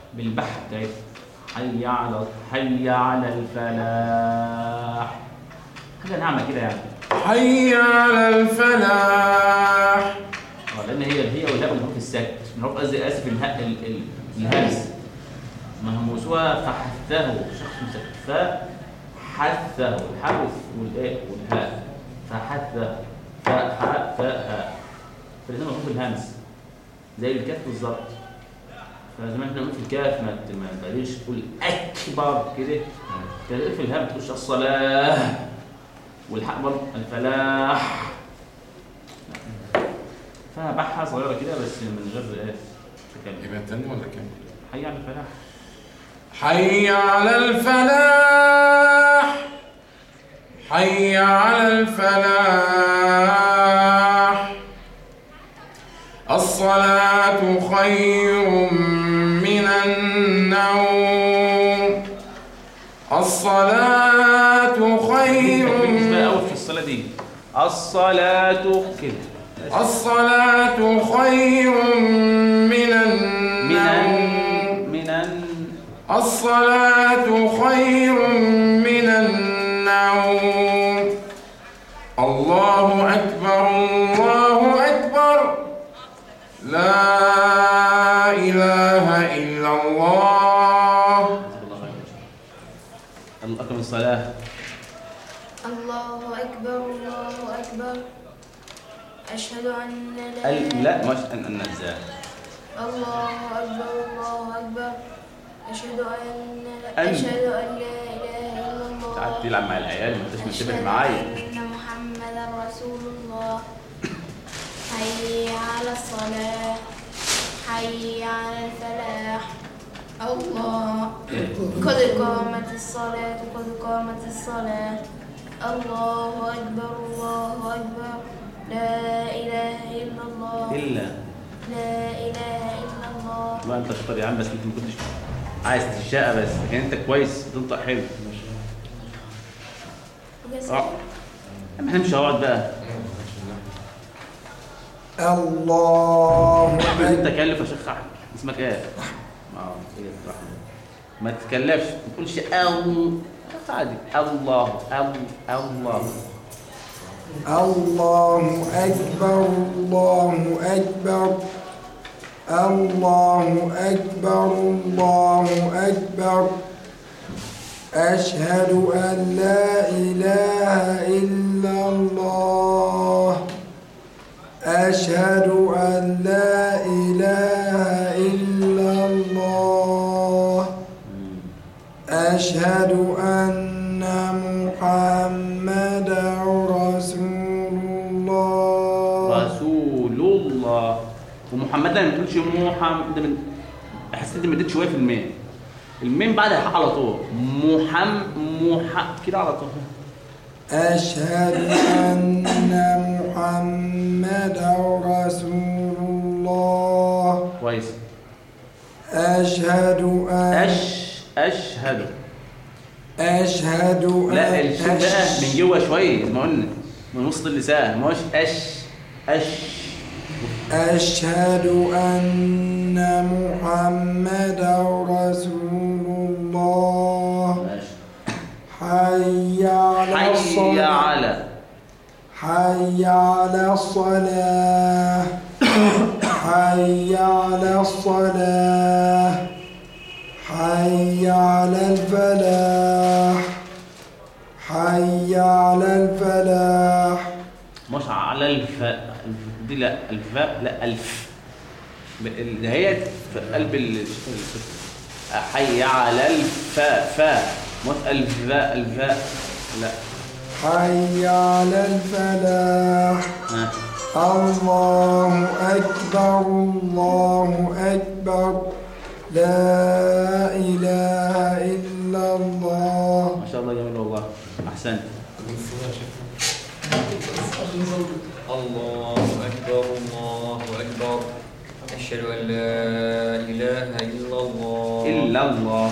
Speaker 2: بالبحث حي على حي على الفلاح حاجة ناعمة كده يعني
Speaker 36: حي على الفلاح
Speaker 2: آه لأن هي الهي والهاء من حروف السكت من حروف قصدي اسف الهاء ال- ال- الهمس مهموسها فحثه شخص مسكت فحثه الحرف والايه والهاء فحثه فح فها فالاثنين من حروف الهمس زي الكاف بالظبط فزي ما إحنا في الكاف ما تبقاش تقول أكبر كده. كده في الهاء تقولش الصلاة. والحاء برضه الفلاح. فيها بحة صغيرة كده بس من غير إيه تكلم.
Speaker 36: يبقى تاني ولا كام؟
Speaker 2: حي على الفلاح.
Speaker 36: حي على الفلاح. حي على الفلاح. الصلاة خير النوم. الصلاة خير.
Speaker 2: قوي في الصلاة دي الصلاة كده
Speaker 36: الصلاة خير من النوم.
Speaker 2: من ال...
Speaker 36: الصلاة خير من النوم. الله أكبر الله أكبر. لا إله إلا الله.
Speaker 2: الله أكبر الصلاة.
Speaker 29: الله أكبر الله أكبر. أشهد أن لا
Speaker 2: ال... لا مش أن أن
Speaker 29: الله أكبر الله أكبر. أشهد أن
Speaker 2: أن.
Speaker 29: أشهد أن لا إله إلا الله.
Speaker 2: قاعد تلعب مع العيال ما انتش منتبه معايا.
Speaker 29: أن محمدا رسول الله. حي على الصلاة. حي على الفلاح. الله. قد قامت الصلاة قد قامت الصلاة. الله أكبر الله أكبر. لا إله إلا الله.
Speaker 2: إلا.
Speaker 29: لا إله إلا الله.
Speaker 2: ما أنت شاطر يا عم بس أنت ما كنتش عايز تشقى بس لكن أنت كويس بتنطق حلو. آه. ما إحنا مش هقعد بقى.
Speaker 18: الله
Speaker 2: أنت تكلف يا شيخ أحمد. اسمك إيه؟ آه إيه الرحمة. ما تتكلفش. ما تقولش ال عادي. الله. ال الله.
Speaker 18: الله أكبر. الله أكبر. الله أكبر. الله أكبر. أشهد أن لا إله إلا الله. أشهد أن لا إله إلا الله. أشهد أن محمدا رسول الله.
Speaker 2: رسول الله. ومحمدا ما تقولش محمد من حسيت شوية في الميم. الميم بعد الحق على طول. محم مح كده على طول.
Speaker 18: أشهد أن محمدا رسول الله.
Speaker 2: كويس.
Speaker 18: أشهد أن
Speaker 2: أش أشهد.
Speaker 18: أشهد
Speaker 2: لا
Speaker 18: أن
Speaker 2: الشين بقى من جوه شوية ما قلنا. من وسط اللسان ما هوش أش أش.
Speaker 18: أشهد أن محمدا رسول الله. حي على
Speaker 2: حي على.
Speaker 18: حي على الصلاة. حي على الصلاة. حي على الفلاح. حي على الفلاح.
Speaker 2: مش على الفاء دي لا الفاء لا ألف. اللي هي في قلب ال ال- حي على الفاء فاء مش الفاء الفاء لا.
Speaker 18: حي على الفلاح.
Speaker 2: ها.
Speaker 18: الله أكبر الله أكبر. لا إله إلا الله.
Speaker 2: ما شاء الله جميل والله. أحسنت.
Speaker 26: الله أكبر الله أكبر. أشهد أن لا إله إلا الله.
Speaker 2: إلا الله.